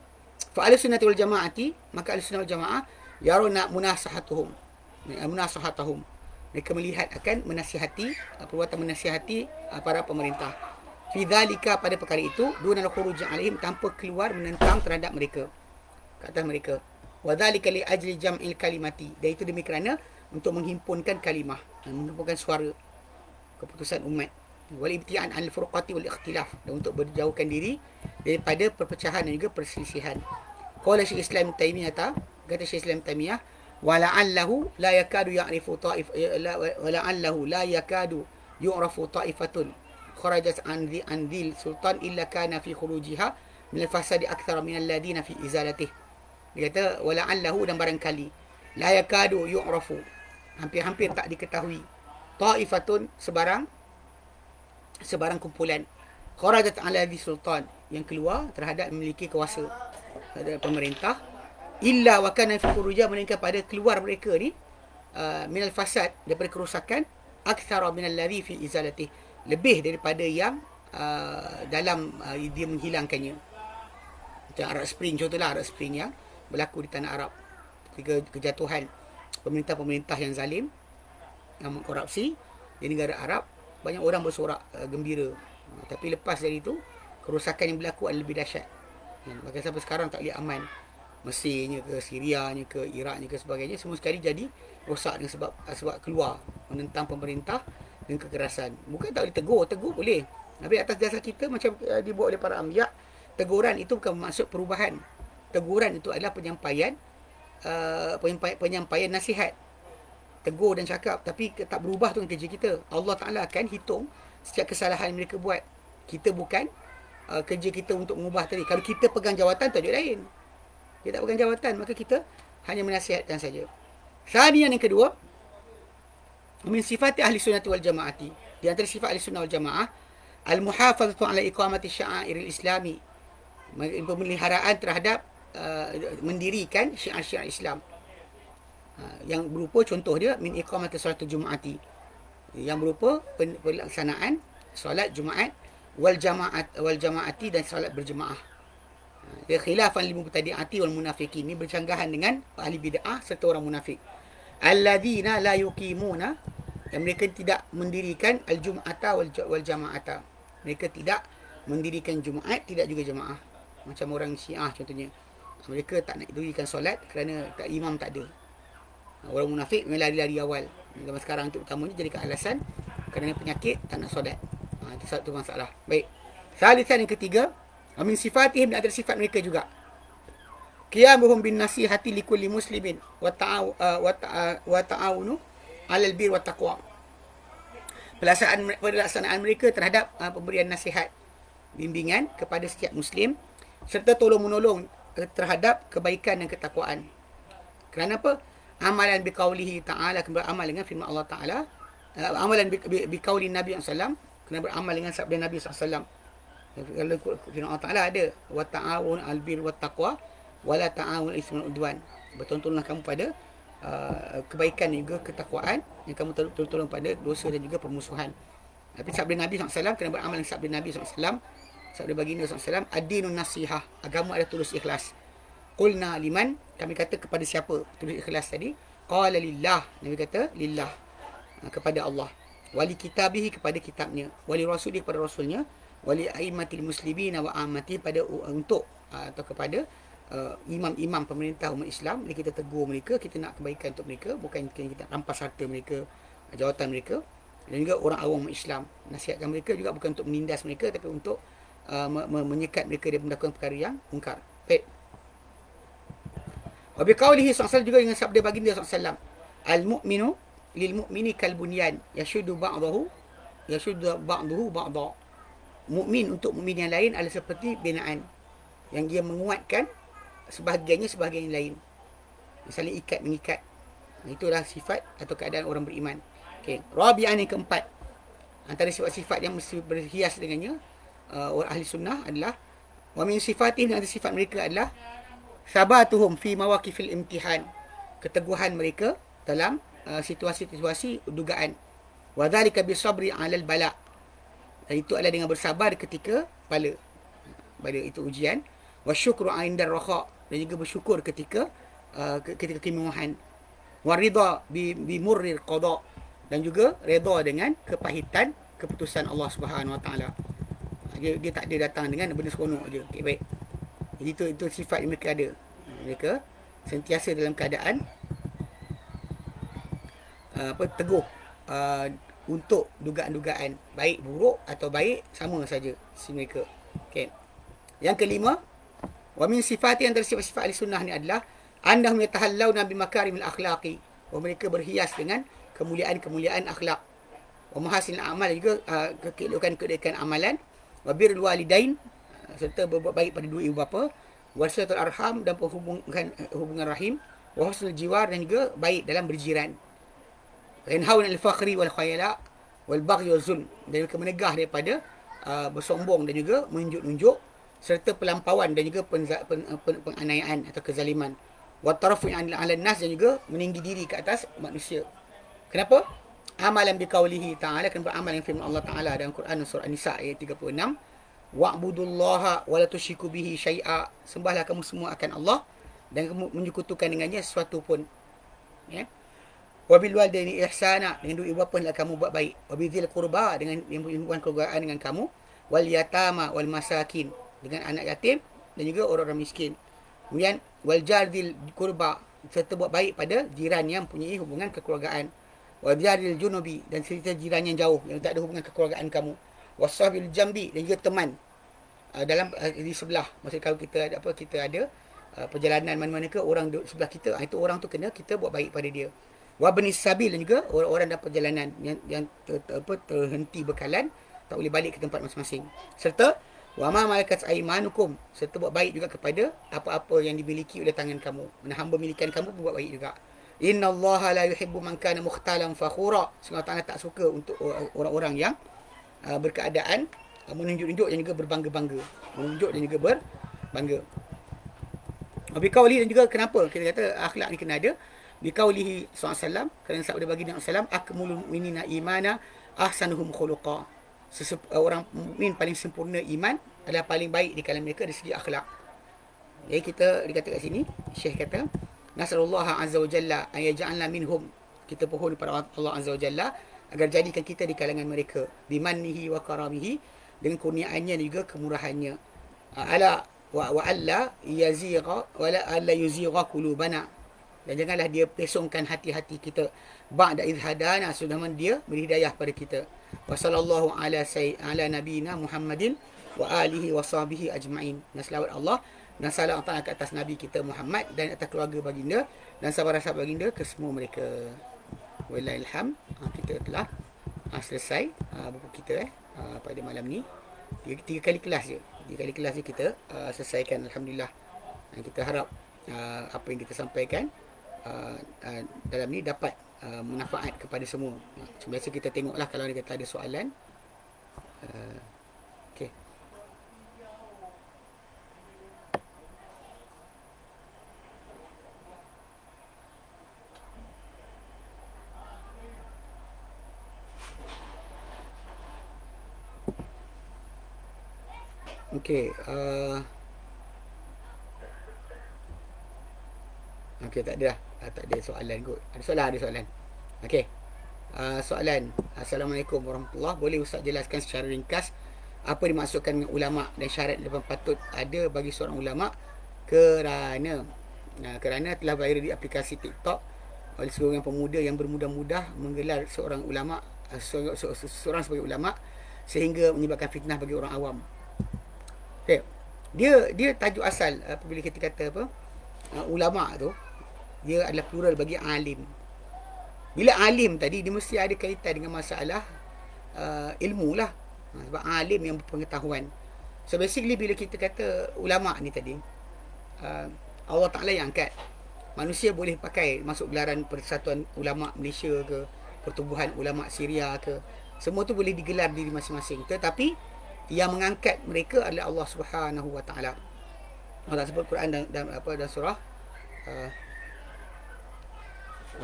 fa al sunnah wal jamaati maka al sunnah wal jamaah yaruna munasahatuhum. Munasahatuhum mereka melihat akan menasihati uh, perbuatan menasihati uh, para pemerintah. Fi dzalika pada perkara itu duna al-khuruj alaihim tanpa keluar menentang terhadap mereka. Kata mereka. Wa dzalika li ajli jam'il kalimati. Dan itu demi kerana untuk menghimpunkan kalimah menghimpunkan suara keputusan umat. Wal ibtian al furqati wal ikhtilaf. Dan untuk berjauhkan diri daripada perpecahan dan juga perselisihan. Qala syekh islam taimiyah kata syekh islam taimiyah wala'allahu la yakadu ya'rifu ta'if wala'allahu la yakadu yu'rafu ta'ifatun. Kharajat an dhi an dhil sultan illa kana fi khurujiha min al-fasadi akthar min alladhina fi izalatih. Dia kata wala'allahu dan barangkali la yakadu yu'rafu hampir-hampir tak diketahui ta'ifatun sebarang sebarang kumpulan. Kharajat ala dhi sultan yang keluar terhadap memiliki kuasa terhadap pemerintah illa wa kana fi khuruja melainkan pada keluar mereka ni uh, minal fasad daripada kerosakan aktsara min alladhi fi izalati. Lebih daripada yang uh, dalam uh, dia menghilangkannya. Macam Arab Spring contohlah Arab Spring yang berlaku di tanah Arab. Ketika kejatuhan pemerintah-pemerintah yang zalim yang mengkorupsi di negara Arab banyak orang bersorak uh, gembira. Uh, tapi lepas dari itu kerosakan yang berlaku adalah lebih dahsyat. Bahkan sampai sekarang tak boleh aman Mesirnya ke Syrianya ke Iraqnya ke sebagainya semua sekali jadi rosak dengan sebab sebab keluar menentang pemerintah dengan kekerasan. Bukan tak boleh tegur, tegur boleh. Tapi atas dasar kita macam uh, dibuat oleh para ambiak, teguran itu bukan maksud perubahan. Teguran itu adalah penyampaian uh, penyampaian, penyampaian nasihat. Tegur dan cakap tapi tak berubah tu kerja kita. Allah Taala akan hitung setiap kesalahan mereka buat. Kita bukan uh, kerja kita untuk mengubah tadi. Kalau kita pegang jawatan ada lain dia tak pegang jawatan maka kita hanya menasihatkan saja Sani yang kedua min sifat ahli sunnah wal jamaati di antara sifat ahli sunnah wal jamaah al muhafazatu ala iqamati sya'airil islami pemeliharaan terhadap uh, mendirikan syiar-syiar Islam Ha, yang berupa contoh dia min iqamati solat jumaati. Yang berupa pelaksanaan solat Jumaat wal jamaat wal jamaati dan solat berjemaah. Ha, dia khilafan lil mubtadi'ati wal munafiqin. Ini bercanggahan dengan ahli bid'ah serta orang munafik. Alladzina la yuqimuna yang mereka tidak mendirikan al-jum'ata wal, jama'ata. Mereka tidak mendirikan Jumaat, tidak juga jemaah. Macam orang Syiah contohnya. Mereka tak nak dirikan solat kerana tak imam tak ada. Orang munafik memang lari-lari awal. Zaman sekarang untuk utamanya jadikan alasan kerana penyakit tak nak solat. Ha, itu satu masalah. Baik. Salisan yang ketiga, amin sifatihim ada sifat mereka juga. Qiyamuhum bin nasihati likulli muslimin wa ta'aw uh, wa uh, ta'awunu 'alal bir wa taqwa. Pelaksanaan pelaksanaan mereka terhadap uh, pemberian nasihat bimbingan kepada setiap muslim serta tolong menolong terhadap kebaikan dan ketakwaan. Kerana apa? amalan bi qaulihi ta'ala kena beramal dengan firman Allah Ta'ala uh, amalan bi, bi, bi qauli Nabi SAW kena beramal dengan sabda Nabi SAW kalau firman Allah Ta'ala ada wa ta'awun albir wa taqwa wa la ta'awun isman udwan. Bertolong kamu pada uh, kebaikan juga ketakwaan yang kamu tolong-tolong pada dosa dan juga permusuhan. Tapi sabda Nabi SAW kena beramal dengan sabda Nabi SAW sabda baginda SAW adinun nasihah agama adalah tulus ikhlas. Qulna liman kami kata kepada siapa tulis ikhlas tadi? Qala lillah nabi kata lillah ha, kepada Allah. Wali kitabihi kepada kitabnya. Wali rasuli kepada rasulnya wali aimatil muslimin wa amati pada untuk ha, atau kepada uh, imam-imam pemerintah umat Islam. Ni kita tegur mereka kita nak kebaikan untuk mereka bukan kita rampas harta mereka jawatan mereka. Dan juga orang awam Islam. Nasihatkan mereka juga bukan untuk menindas mereka tapi untuk uh, menyekat mereka dari melakukan perkara yang mungkar. Baik. Wa bi qawlihi sallallahu juga dengan sabda baginda sallallahu al mu'minu lil mu'mini kal bunyan yashuddu ba'dahu yashuddu ba'dahu ba'da. Mukmin untuk mukmin yang lain adalah seperti binaan yang dia menguatkan sebahagiannya sebahagian yang lain. Saling ikat mengikat. Itulah sifat atau keadaan orang beriman. Okey, rabi'an yang keempat. Antara sifat-sifat yang mesti berhias dengannya uh, orang ahli sunnah adalah wa min sifatin dan sifat mereka adalah sabatuhum fi mawaqifil imtihan keteguhan mereka dalam uh, situasi-situasi dugaan wa dhalika bisabri 'alal bala itu adalah dengan bersabar ketika bala pada itu ujian. Wa syukru 'inda raha dan juga bersyukur ketika uh, ketika kemewahan wa ridha bi, bi murrir qada dan juga redha dengan kepahitan keputusan Allah Subhanahu Wa Taala. Dia, dia tak ada datang dengan benda seronok aja okay, baik. Jadi itu itu sifat yang mereka ada. Mereka sentiasa dalam keadaan uh, apa teguh. Uh, untuk dugaan-dugaan baik buruk atau baik sama saja si mereka. Okey. Yang kelima, wa min sifat yang tersifat-sifat ahli sunnah ni adalah anda yatahallau nabi makarimil akhlaqi. Wa mereka berhias dengan kemuliaan-kemuliaan akhlak. Wa mahasin amal juga uh, kekelukan-kekelukan amalan. Wa birrul walidain serta berbuat baik pada dua ibu bapa wasilatul arham dan penghubungan hubungan rahim wa husnul jiwar dan juga baik dalam berjiran yanhaun al fakhri wal khayala wal baghi wal zulm dan mereka menegah daripada uh, bersombong dan juga menunjuk-nunjuk serta pelampauan dan juga pen, pen, pen, penganiayaan atau kezaliman. Wa tarafu an al nas dan juga meninggi diri ke atas manusia. Kenapa? Amalan bi qaulihi ta'ala kan beramal dengan firman Allah Ta'ala dalam Quran surah An-Nisa ayat 36 wa'budullaha wa la tusyriku bihi syai'a. Sembahlah kamu semua akan Allah dan kamu menyekutukan dengannya sesuatu pun. Ya. wa bil walidaini ihsana dengan dua ibu bapa hendaklah kamu buat baik. Wa bidzil qurba dengan yang hubungan keluargaan dengan kamu. Wal yatama wal masakin dengan anak yatim dan juga orang-orang miskin. Kemudian wal jardil qurba serta buat baik pada jiran yang punya hubungan kekeluargaan. Wa jardil junubi dan serta jiran yang jauh yang tak ada hubungan kekeluargaan kamu. Wasabil jambi dan juga teman uh, dalam uh, di sebelah. Maksud kalau kita ada apa kita ada uh, perjalanan mana-mana ke orang di sebelah kita uh, itu orang tu kena kita buat baik pada dia wa bani sabil dan juga orang-orang dalam perjalanan yang yang ter, ter, apa terhenti bekalan tak boleh balik ke tempat masing-masing serta wa ma malakat aymanukum serta buat baik juga kepada apa-apa yang dimiliki oleh tangan kamu mana hamba milikan kamu pun buat baik juga Inna Allah la yuhibbu man kana mukhtalan fakhura. Sungguh Allah tak suka untuk orang-orang yang uh, berkeadaan uh, menunjuk-nunjuk dan juga berbangga-bangga. Menunjuk dan juga berbangga. Abi kauli dan juga kenapa kita kata akhlak ni kena ada? Di kaulihi SAW, kerana sabda bagi Nabi SAW, Akmulul mu'minina imana ahsanuhum khuluqa. Sesup, uh, orang mukmin paling sempurna iman adalah paling baik di kalangan mereka dari segi akhlak. Jadi kita dikata kat sini, Syekh kata, Nasrullah Azza wa Jalla an yaj'alna minhum. Kita pohon kepada Allah Azza wa Jalla agar jadikan kita di kalangan mereka bimannihi wa karamihi dengan kurniaannya dan juga kemurahannya. Ala wa alla yazigha wa la alla yuzigha qulubana dan janganlah dia pesongkan hati-hati kita. Ba'da idh hadana sudah dia beri hidayah pada kita. Wa sallallahu ala sayyid ala nabina muhammadin wa alihi wa sahbihi ajma'in. Dan selawat Allah dan salam Allah ke atas nabi kita Muhammad dan atas keluarga baginda dan sahabat-sahabat baginda ke semua mereka. Wallahi alham ha, kita telah ha, selesai ha, buku kita eh pada malam ni. Tiga, tiga kali kelas je. Tiga kali kelas je kita selesaikan alhamdulillah. Dan kita harap apa yang kita sampaikan Uh, uh, dalam ni dapat uh, manfaat kepada semua. Macam biasa kita tengoklah kalau dia kata ada soalan. Uh, okay. Okay. Uh, okay, tak ada lah uh, tak ada soalan kot. Ada soalan, ada soalan. Okey. Uh, soalan. Assalamualaikum warahmatullahi Boleh Ustaz jelaskan secara ringkas apa dimaksudkan dengan ulama dan syarat depan patut ada bagi seorang ulama kerana uh, kerana telah viral di aplikasi TikTok oleh seorang pemuda yang bermudah-mudah menggelar seorang ulama uh, seorang, seorang sebagai ulama sehingga menyebabkan fitnah bagi orang awam. Okay. Dia dia tajuk asal apabila kita kata apa? Uh, ulama tu dia adalah plural bagi alim. Bila alim tadi dia mesti ada kaitan dengan masalah uh, ilmu lah. Ha, sebab alim yang berpengetahuan. So basically bila kita kata ulama ni tadi uh, Allah Taala yang angkat manusia boleh pakai masuk gelaran Persatuan Ulama Malaysia ke Pertubuhan Ulama Syria ke semua tu boleh digelar diri masing-masing tetapi yang mengangkat mereka adalah Allah Subhanahu Wa Taala. Allah sebut Quran dan, dan apa dan surah uh,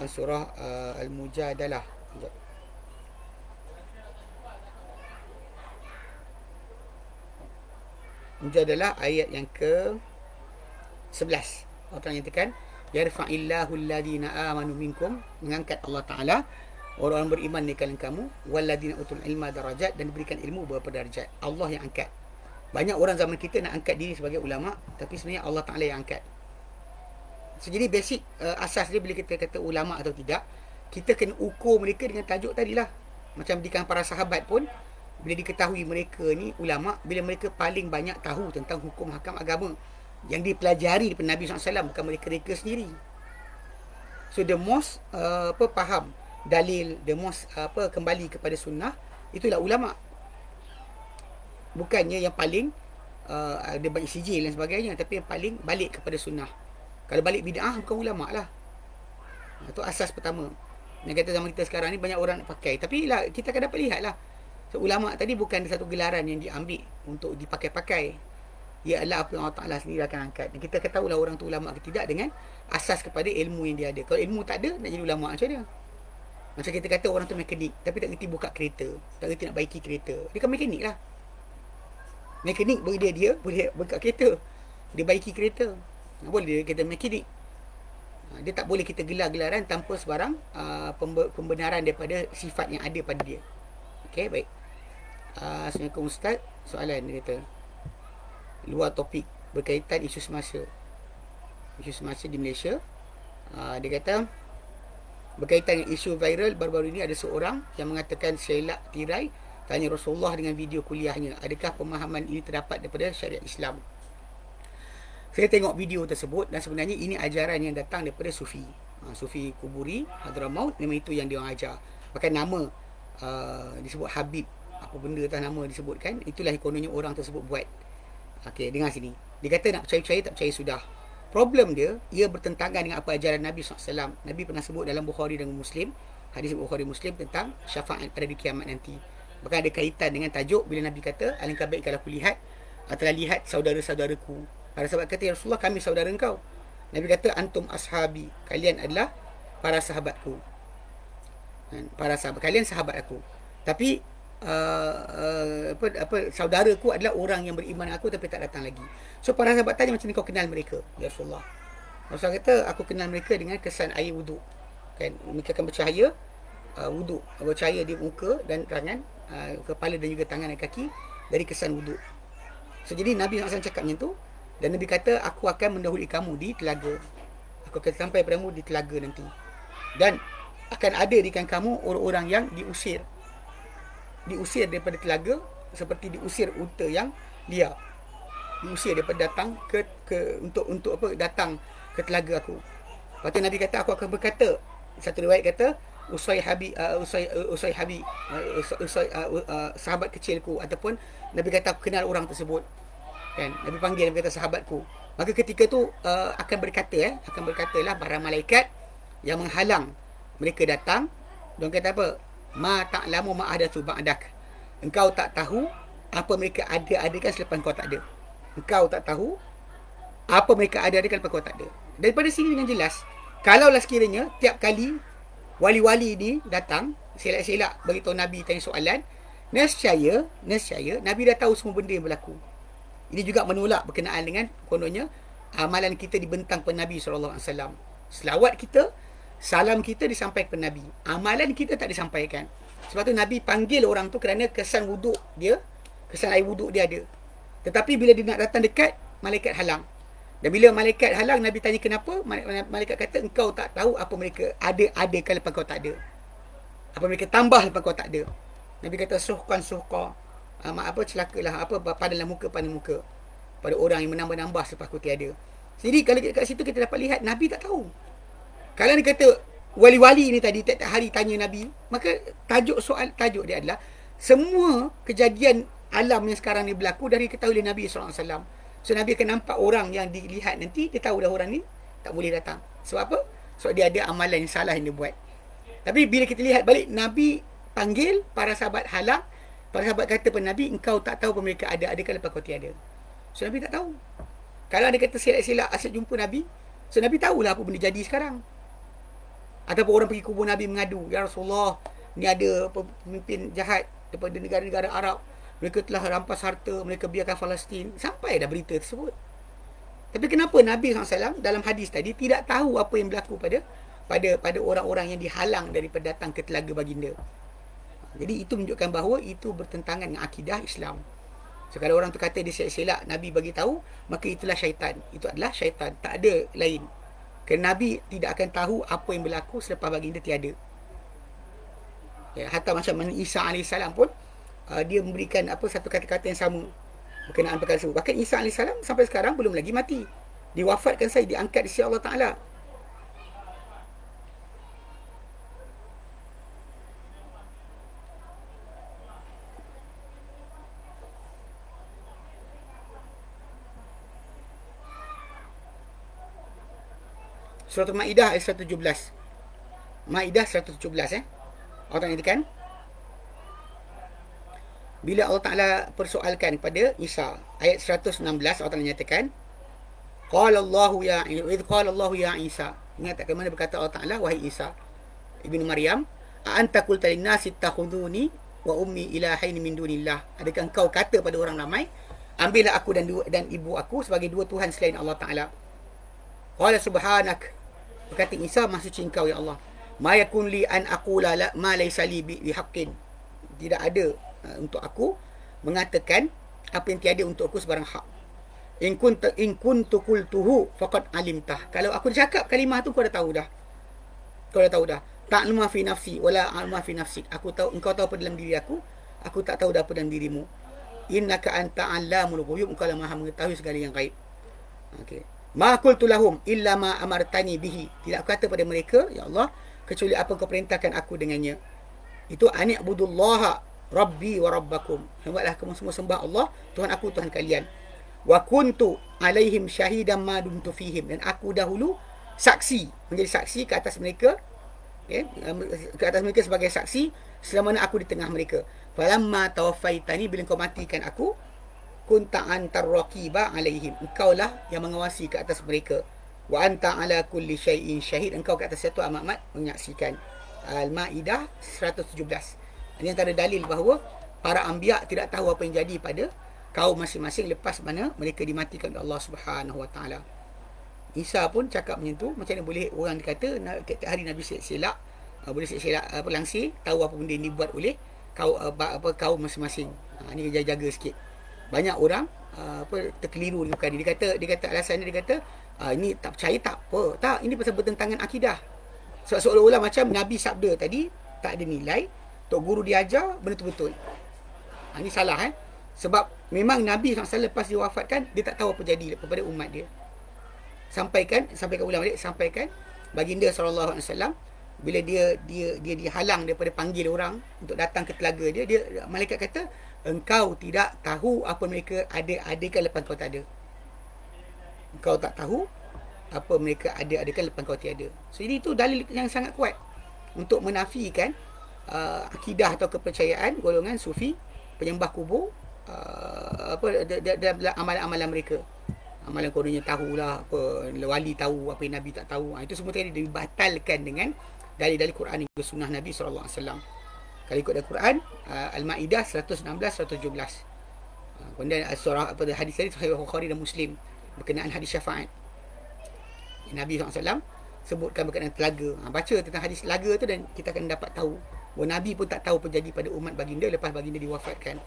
surah uh, Al-Mujadalah. Mujadalah ayat yang ke 11. Allah Ta'ala nyatakan, Yarfa'illahu alladhina amanu minkum, mengangkat Allah Ta'ala, orang-orang beriman di kalangan kamu, walladhina utul ilma darajat, dan diberikan ilmu beberapa darjat. Allah yang angkat. Banyak orang zaman kita nak angkat diri sebagai ulama, tapi sebenarnya Allah Ta'ala yang angkat. So, jadi basic uh, asas dia bila kita kata ulama atau tidak, kita kena ukur mereka dengan tajuk tadi lah. Macam di para sahabat pun, bila diketahui mereka ni ulama, bila mereka paling banyak tahu tentang hukum hakam agama yang dipelajari daripada Nabi SAW, bukan mereka-mereka sendiri. So the most uh, apa faham dalil, the most uh, apa kembali kepada sunnah, itulah ulama. Bukannya yang paling uh, ada banyak sijil dan sebagainya, tapi yang paling balik kepada sunnah. Kalau balik bid'ah bukan ulama lah. Itu asas pertama. Yang kata zaman kita sekarang ni banyak orang nak pakai. Tapi lah, kita akan dapat lihat lah. So, ulama tadi bukan satu gelaran yang diambil untuk dipakai-pakai. Ia adalah apa yang Allah Ta'ala sendiri akan angkat. Dan kita akan lah orang tu ulama ke tidak dengan asas kepada ilmu yang dia ada. Kalau ilmu tak ada, nak jadi ulama macam mana? Macam kita kata orang tu mekanik. Tapi tak ngerti buka kereta. Tak ngerti nak baiki kereta. Dia kan mekanik lah. Mekanik bagi dia, dia boleh buka kereta. Dia baiki kereta boleh dia kata mekanik ha, dia tak boleh kita gelar-gelaran tanpa sebarang uh, pembenaran daripada sifat yang ada pada dia. Okey, baik. Uh, Assalamualaikum Ustaz. Soalan dia kata luar topik berkaitan isu semasa. Isu semasa di Malaysia. Uh, dia kata berkaitan dengan isu viral baru-baru ini ada seorang yang mengatakan selak tirai tanya Rasulullah dengan video kuliahnya. Adakah pemahaman ini terdapat daripada syariat Islam saya tengok video tersebut dan sebenarnya ini ajaran yang datang daripada Sufi. Ha, Sufi Kuburi, Hadramaut, memang itu yang dia orang ajar. Bahkan nama uh, disebut Habib, apa benda tak nama disebutkan, itulah kononnya orang tersebut buat. Okey, dengar sini. Dia kata nak percaya-percaya tak percaya sudah. Problem dia, ia bertentangan dengan apa ajaran Nabi SAW. Nabi pernah sebut dalam Bukhari dan Muslim, hadis Bukhari Muslim tentang syafaat pada di kiamat nanti. Bahkan ada kaitan dengan tajuk bila Nabi kata, alangkah baik kalau aku lihat, telah lihat saudara-saudaraku Para sahabat kata, Ya Rasulullah, kami saudara engkau. Nabi kata, Antum ashabi. Kalian adalah para sahabatku. Para sahabat kalian sahabat aku. Tapi uh, uh, apa apa saudaraku adalah orang yang beriman aku tapi tak datang lagi. So para sahabat tanya macam ni kau kenal mereka? Ya Rasulullah. Rasulullah kata aku kenal mereka dengan kesan air wuduk. Kan mereka akan bercahaya uh, wuduk, bercahaya di muka dan tangan, uh, kepala dan juga tangan dan kaki dari kesan wuduk. So jadi Nabi SAW cakap macam tu dan Nabi kata aku akan mendahului kamu di telaga. Aku akan sampai padamu di telaga nanti. Dan akan ada di kan kamu orang-orang yang diusir diusir daripada telaga seperti diusir unta yang dia diusir daripada datang ke ke untuk untuk apa datang ke telaga aku. Lepas tu Nabi kata aku akan berkata satu riwayat kata usai habi uh, usai uh, usai habi uh, usai uh, uh, sahabat kecilku ataupun Nabi kata aku kenal orang tersebut. Kan? Nabi panggil Nabi kata sahabatku. Maka ketika tu uh, akan berkata eh akan berkatalah para malaikat yang menghalang mereka datang dan kata apa? ma ta'lamu ma adathu ba'dak engkau tak tahu apa mereka ada adakan selepas kau tak ada engkau tak tahu apa mereka ada adakan selepas kau tak ada daripada sini dengan jelas kalau lah sekiranya tiap kali wali-wali ni datang selak-selak bagi tahu nabi tanya soalan nescaya nescaya nabi dah tahu semua benda yang berlaku ini juga menolak berkenaan dengan kononnya amalan kita dibentang pada nabi wasallam selawat kita salam kita disampaikan kepada Nabi. Amalan kita tak disampaikan. Sebab tu Nabi panggil orang tu kerana kesan wuduk dia, kesan air wuduk dia ada. Tetapi bila dia nak datang dekat, malaikat halang. Dan bila malaikat halang, Nabi tanya kenapa? Malaikat kata, engkau tak tahu apa mereka ada-ada kalau lepas kau tak ada. Apa mereka tambah lepas kau tak ada. Nabi kata, suhkan suhka. Uh, apa celakalah, apa padalah muka pada muka. Pada orang yang menambah-nambah selepas kau tiada. Jadi kalau kat situ kita dapat lihat, Nabi tak tahu. Kalau dia kata wali-wali ni tadi tiap-tiap hari tanya Nabi, maka tajuk soal tajuk dia adalah semua kejadian alam yang sekarang ni berlaku dari ketahui oleh Nabi SAW. So Nabi akan nampak orang yang dilihat nanti, dia tahu dah orang ni tak boleh datang. Sebab apa? Sebab dia ada amalan yang salah yang dia buat. Tapi bila kita lihat balik, Nabi panggil para sahabat halang, para sahabat kata kepada Nabi, engkau tak tahu apa mereka ada, adakah lepas kau tiada. So Nabi tak tahu. Kalau dia kata silap-silap asyik jumpa Nabi, so Nabi tahulah apa benda jadi sekarang. Ataupun orang pergi kubur Nabi mengadu, Ya Rasulullah, ni ada pemimpin jahat daripada negara-negara Arab. Mereka telah rampas harta, mereka biarkan Palestin. Sampai dah berita tersebut. Tapi kenapa Nabi SAW dalam hadis tadi tidak tahu apa yang berlaku pada pada pada orang-orang yang dihalang daripada datang ke telaga baginda. Jadi itu menunjukkan bahawa itu bertentangan dengan akidah Islam. So, kalau orang tu kata dia selak Nabi bagi tahu, maka itulah syaitan. Itu adalah syaitan. Tak ada lain. Kerana Nabi tidak akan tahu apa yang berlaku selepas baginda tiada. Ya, hatta macam mana Isa AS pun, uh, dia memberikan apa satu kata-kata yang sama berkenaan perkara tersebut. Bahkan Isa AS sampai sekarang belum lagi mati. Diwafatkan saya, diangkat di sisi Allah Ta'ala. Surah Al-Ma'idah ayat 117. Ma'idah 117 eh. Allah Ta'ala nyatakan. Bila Allah Ta'ala persoalkan kepada Isa. Ayat 116 Allah Ta'ala nyatakan. Qala Allahu ya Idh qala Allahu ya Isa. Ingat tak ke mana berkata Allah Ta'ala. Wahai Isa. Ibnu Maryam. A'anta kulta linnasi takhuduni wa ummi ilahaini min dunillah. Adakah engkau kata pada orang ramai. Ambillah aku dan dua, dan ibu aku sebagai dua Tuhan selain Allah Ta'ala. Qala subhanak Berkata Isa masih suci engkau ya Allah. Ma yakun li an aqula la ma laysa li bi haqqin. Tidak ada uh, untuk aku mengatakan apa yang tiada untuk aku sebarang hak. In kunta in kuntu qultuhu faqad alimtah. Kalau aku cakap kalimah tu kau dah tahu dah. Kau dah tahu dah. Ta'lamu fi nafsi wala a'lamu fi nafsi. Aku tahu engkau tahu apa dalam diri aku, aku tak tahu dah apa dalam dirimu. Innaka anta 'allamul ghuyub. Engkau lah Maha mengetahui segala yang gaib. Okey. Ma qultu lahum illa ma amartani bihi. Tidak aku kata pada mereka, ya Allah, kecuali apa kau perintahkan aku dengannya. Itu ani abudullah rabbi wa rabbakum. Hendaklah kamu semua sembah Allah, Tuhan aku, Tuhan kalian. Wa kuntu alaihim syahidan ma dumtu fihim. Dan aku dahulu saksi, menjadi saksi ke atas mereka, okay, ke atas mereka sebagai saksi selama aku di tengah mereka. Falamma tawaffaitani bila kau matikan aku, kunta antar raqiba alaihim. Engkau lah yang mengawasi ke atas mereka. Wa anta ala kulli syai'in syahid. Engkau kat atas satu amat menyaksikan. Al-Maidah 117 ini antara dalil bahawa para anbiya tidak tahu apa yang jadi pada kaum masing-masing lepas mana mereka dimatikan oleh Allah Subhanahu wa taala. Isa pun cakap macam tu. Macam mana boleh orang kata tiap hari Nabi silap uh, boleh silap apa uh, langsir tahu apa benda ini buat oleh kau uh, apa kaum masing-masing. Ha, ini jaga-jaga sikit banyak orang uh, apa terkeliru. Perkara dia kata dia kata alasan dia, dia kata uh, ini tak percaya tak apa. Tak ini pasal bertentangan akidah. Sebab seolah-olah macam Nabi sabda tadi tak ada nilai tok guru diajar benda tu betul. Ha, ini salah eh. Sebab memang Nabi SAW lepas dia wafatkan dia tak tahu apa jadi kepada umat dia. Sampaikan sampaikan ulang balik sampaikan baginda sallallahu alaihi wasallam bila dia dia dia dihalang daripada panggil orang untuk datang ke telaga dia dia malaikat kata engkau tidak tahu apa mereka ada adakan lepas kau tak ada. Engkau tak tahu apa mereka ada adakan lepas kau tiada. So ini tu dalil yang sangat kuat untuk menafikan uh, akidah atau kepercayaan golongan sufi penyembah kubur uh, apa dalam amalan-amalan mereka. Amalan kononnya tahulah apa wali tahu apa yang nabi tak tahu. Ha, itu semua tadi dibatalkan dengan dalil-dalil Quran dan sunnah Nabi sallallahu alaihi wasallam. Kalau ikut dalam Quran uh, Al-Maidah 116 117. Uh, kemudian uh, surah apa hadis tadi sahih Bukhari dan Muslim berkenaan hadis syafaat. Nabi SAW sebutkan berkenaan telaga. Ha, baca tentang hadis telaga tu dan kita akan dapat tahu bahawa Nabi pun tak tahu apa jadi pada umat baginda lepas baginda diwafatkan.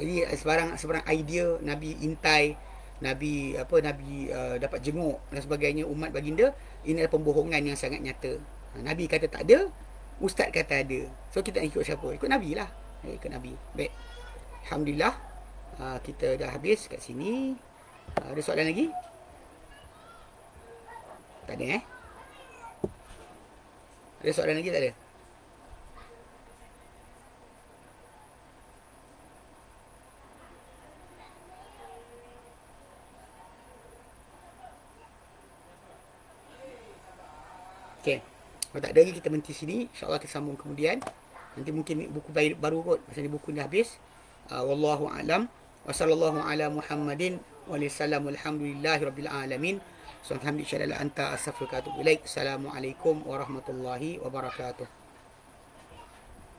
Jadi sebarang sebarang idea Nabi intai Nabi apa Nabi uh, dapat jenguk dan sebagainya umat baginda ini adalah pembohongan yang sangat nyata. Nabi kata tak ada Ustaz kata ada So kita nak ikut siapa? Ikut Nabi lah eh, Ikut Nabi Baik Alhamdulillah uh, Kita dah habis kat sini uh, Ada soalan lagi? Tak ada eh? Ada soalan lagi tak ada? Okay kalau tak ada lagi kita berhenti sini. InsyaAllah kita sambung kemudian. Nanti mungkin buku baru kot. Pasal ni buku dah habis. Uh, wallahu a'lam. Wa sallallahu ala Muhammadin. Wa sallam alhamdulillahi rabbil alamin. Assalamualaikum warahmatullahi wabarakatuh. Assalamualaikum warahmatullahi wabarakatuh.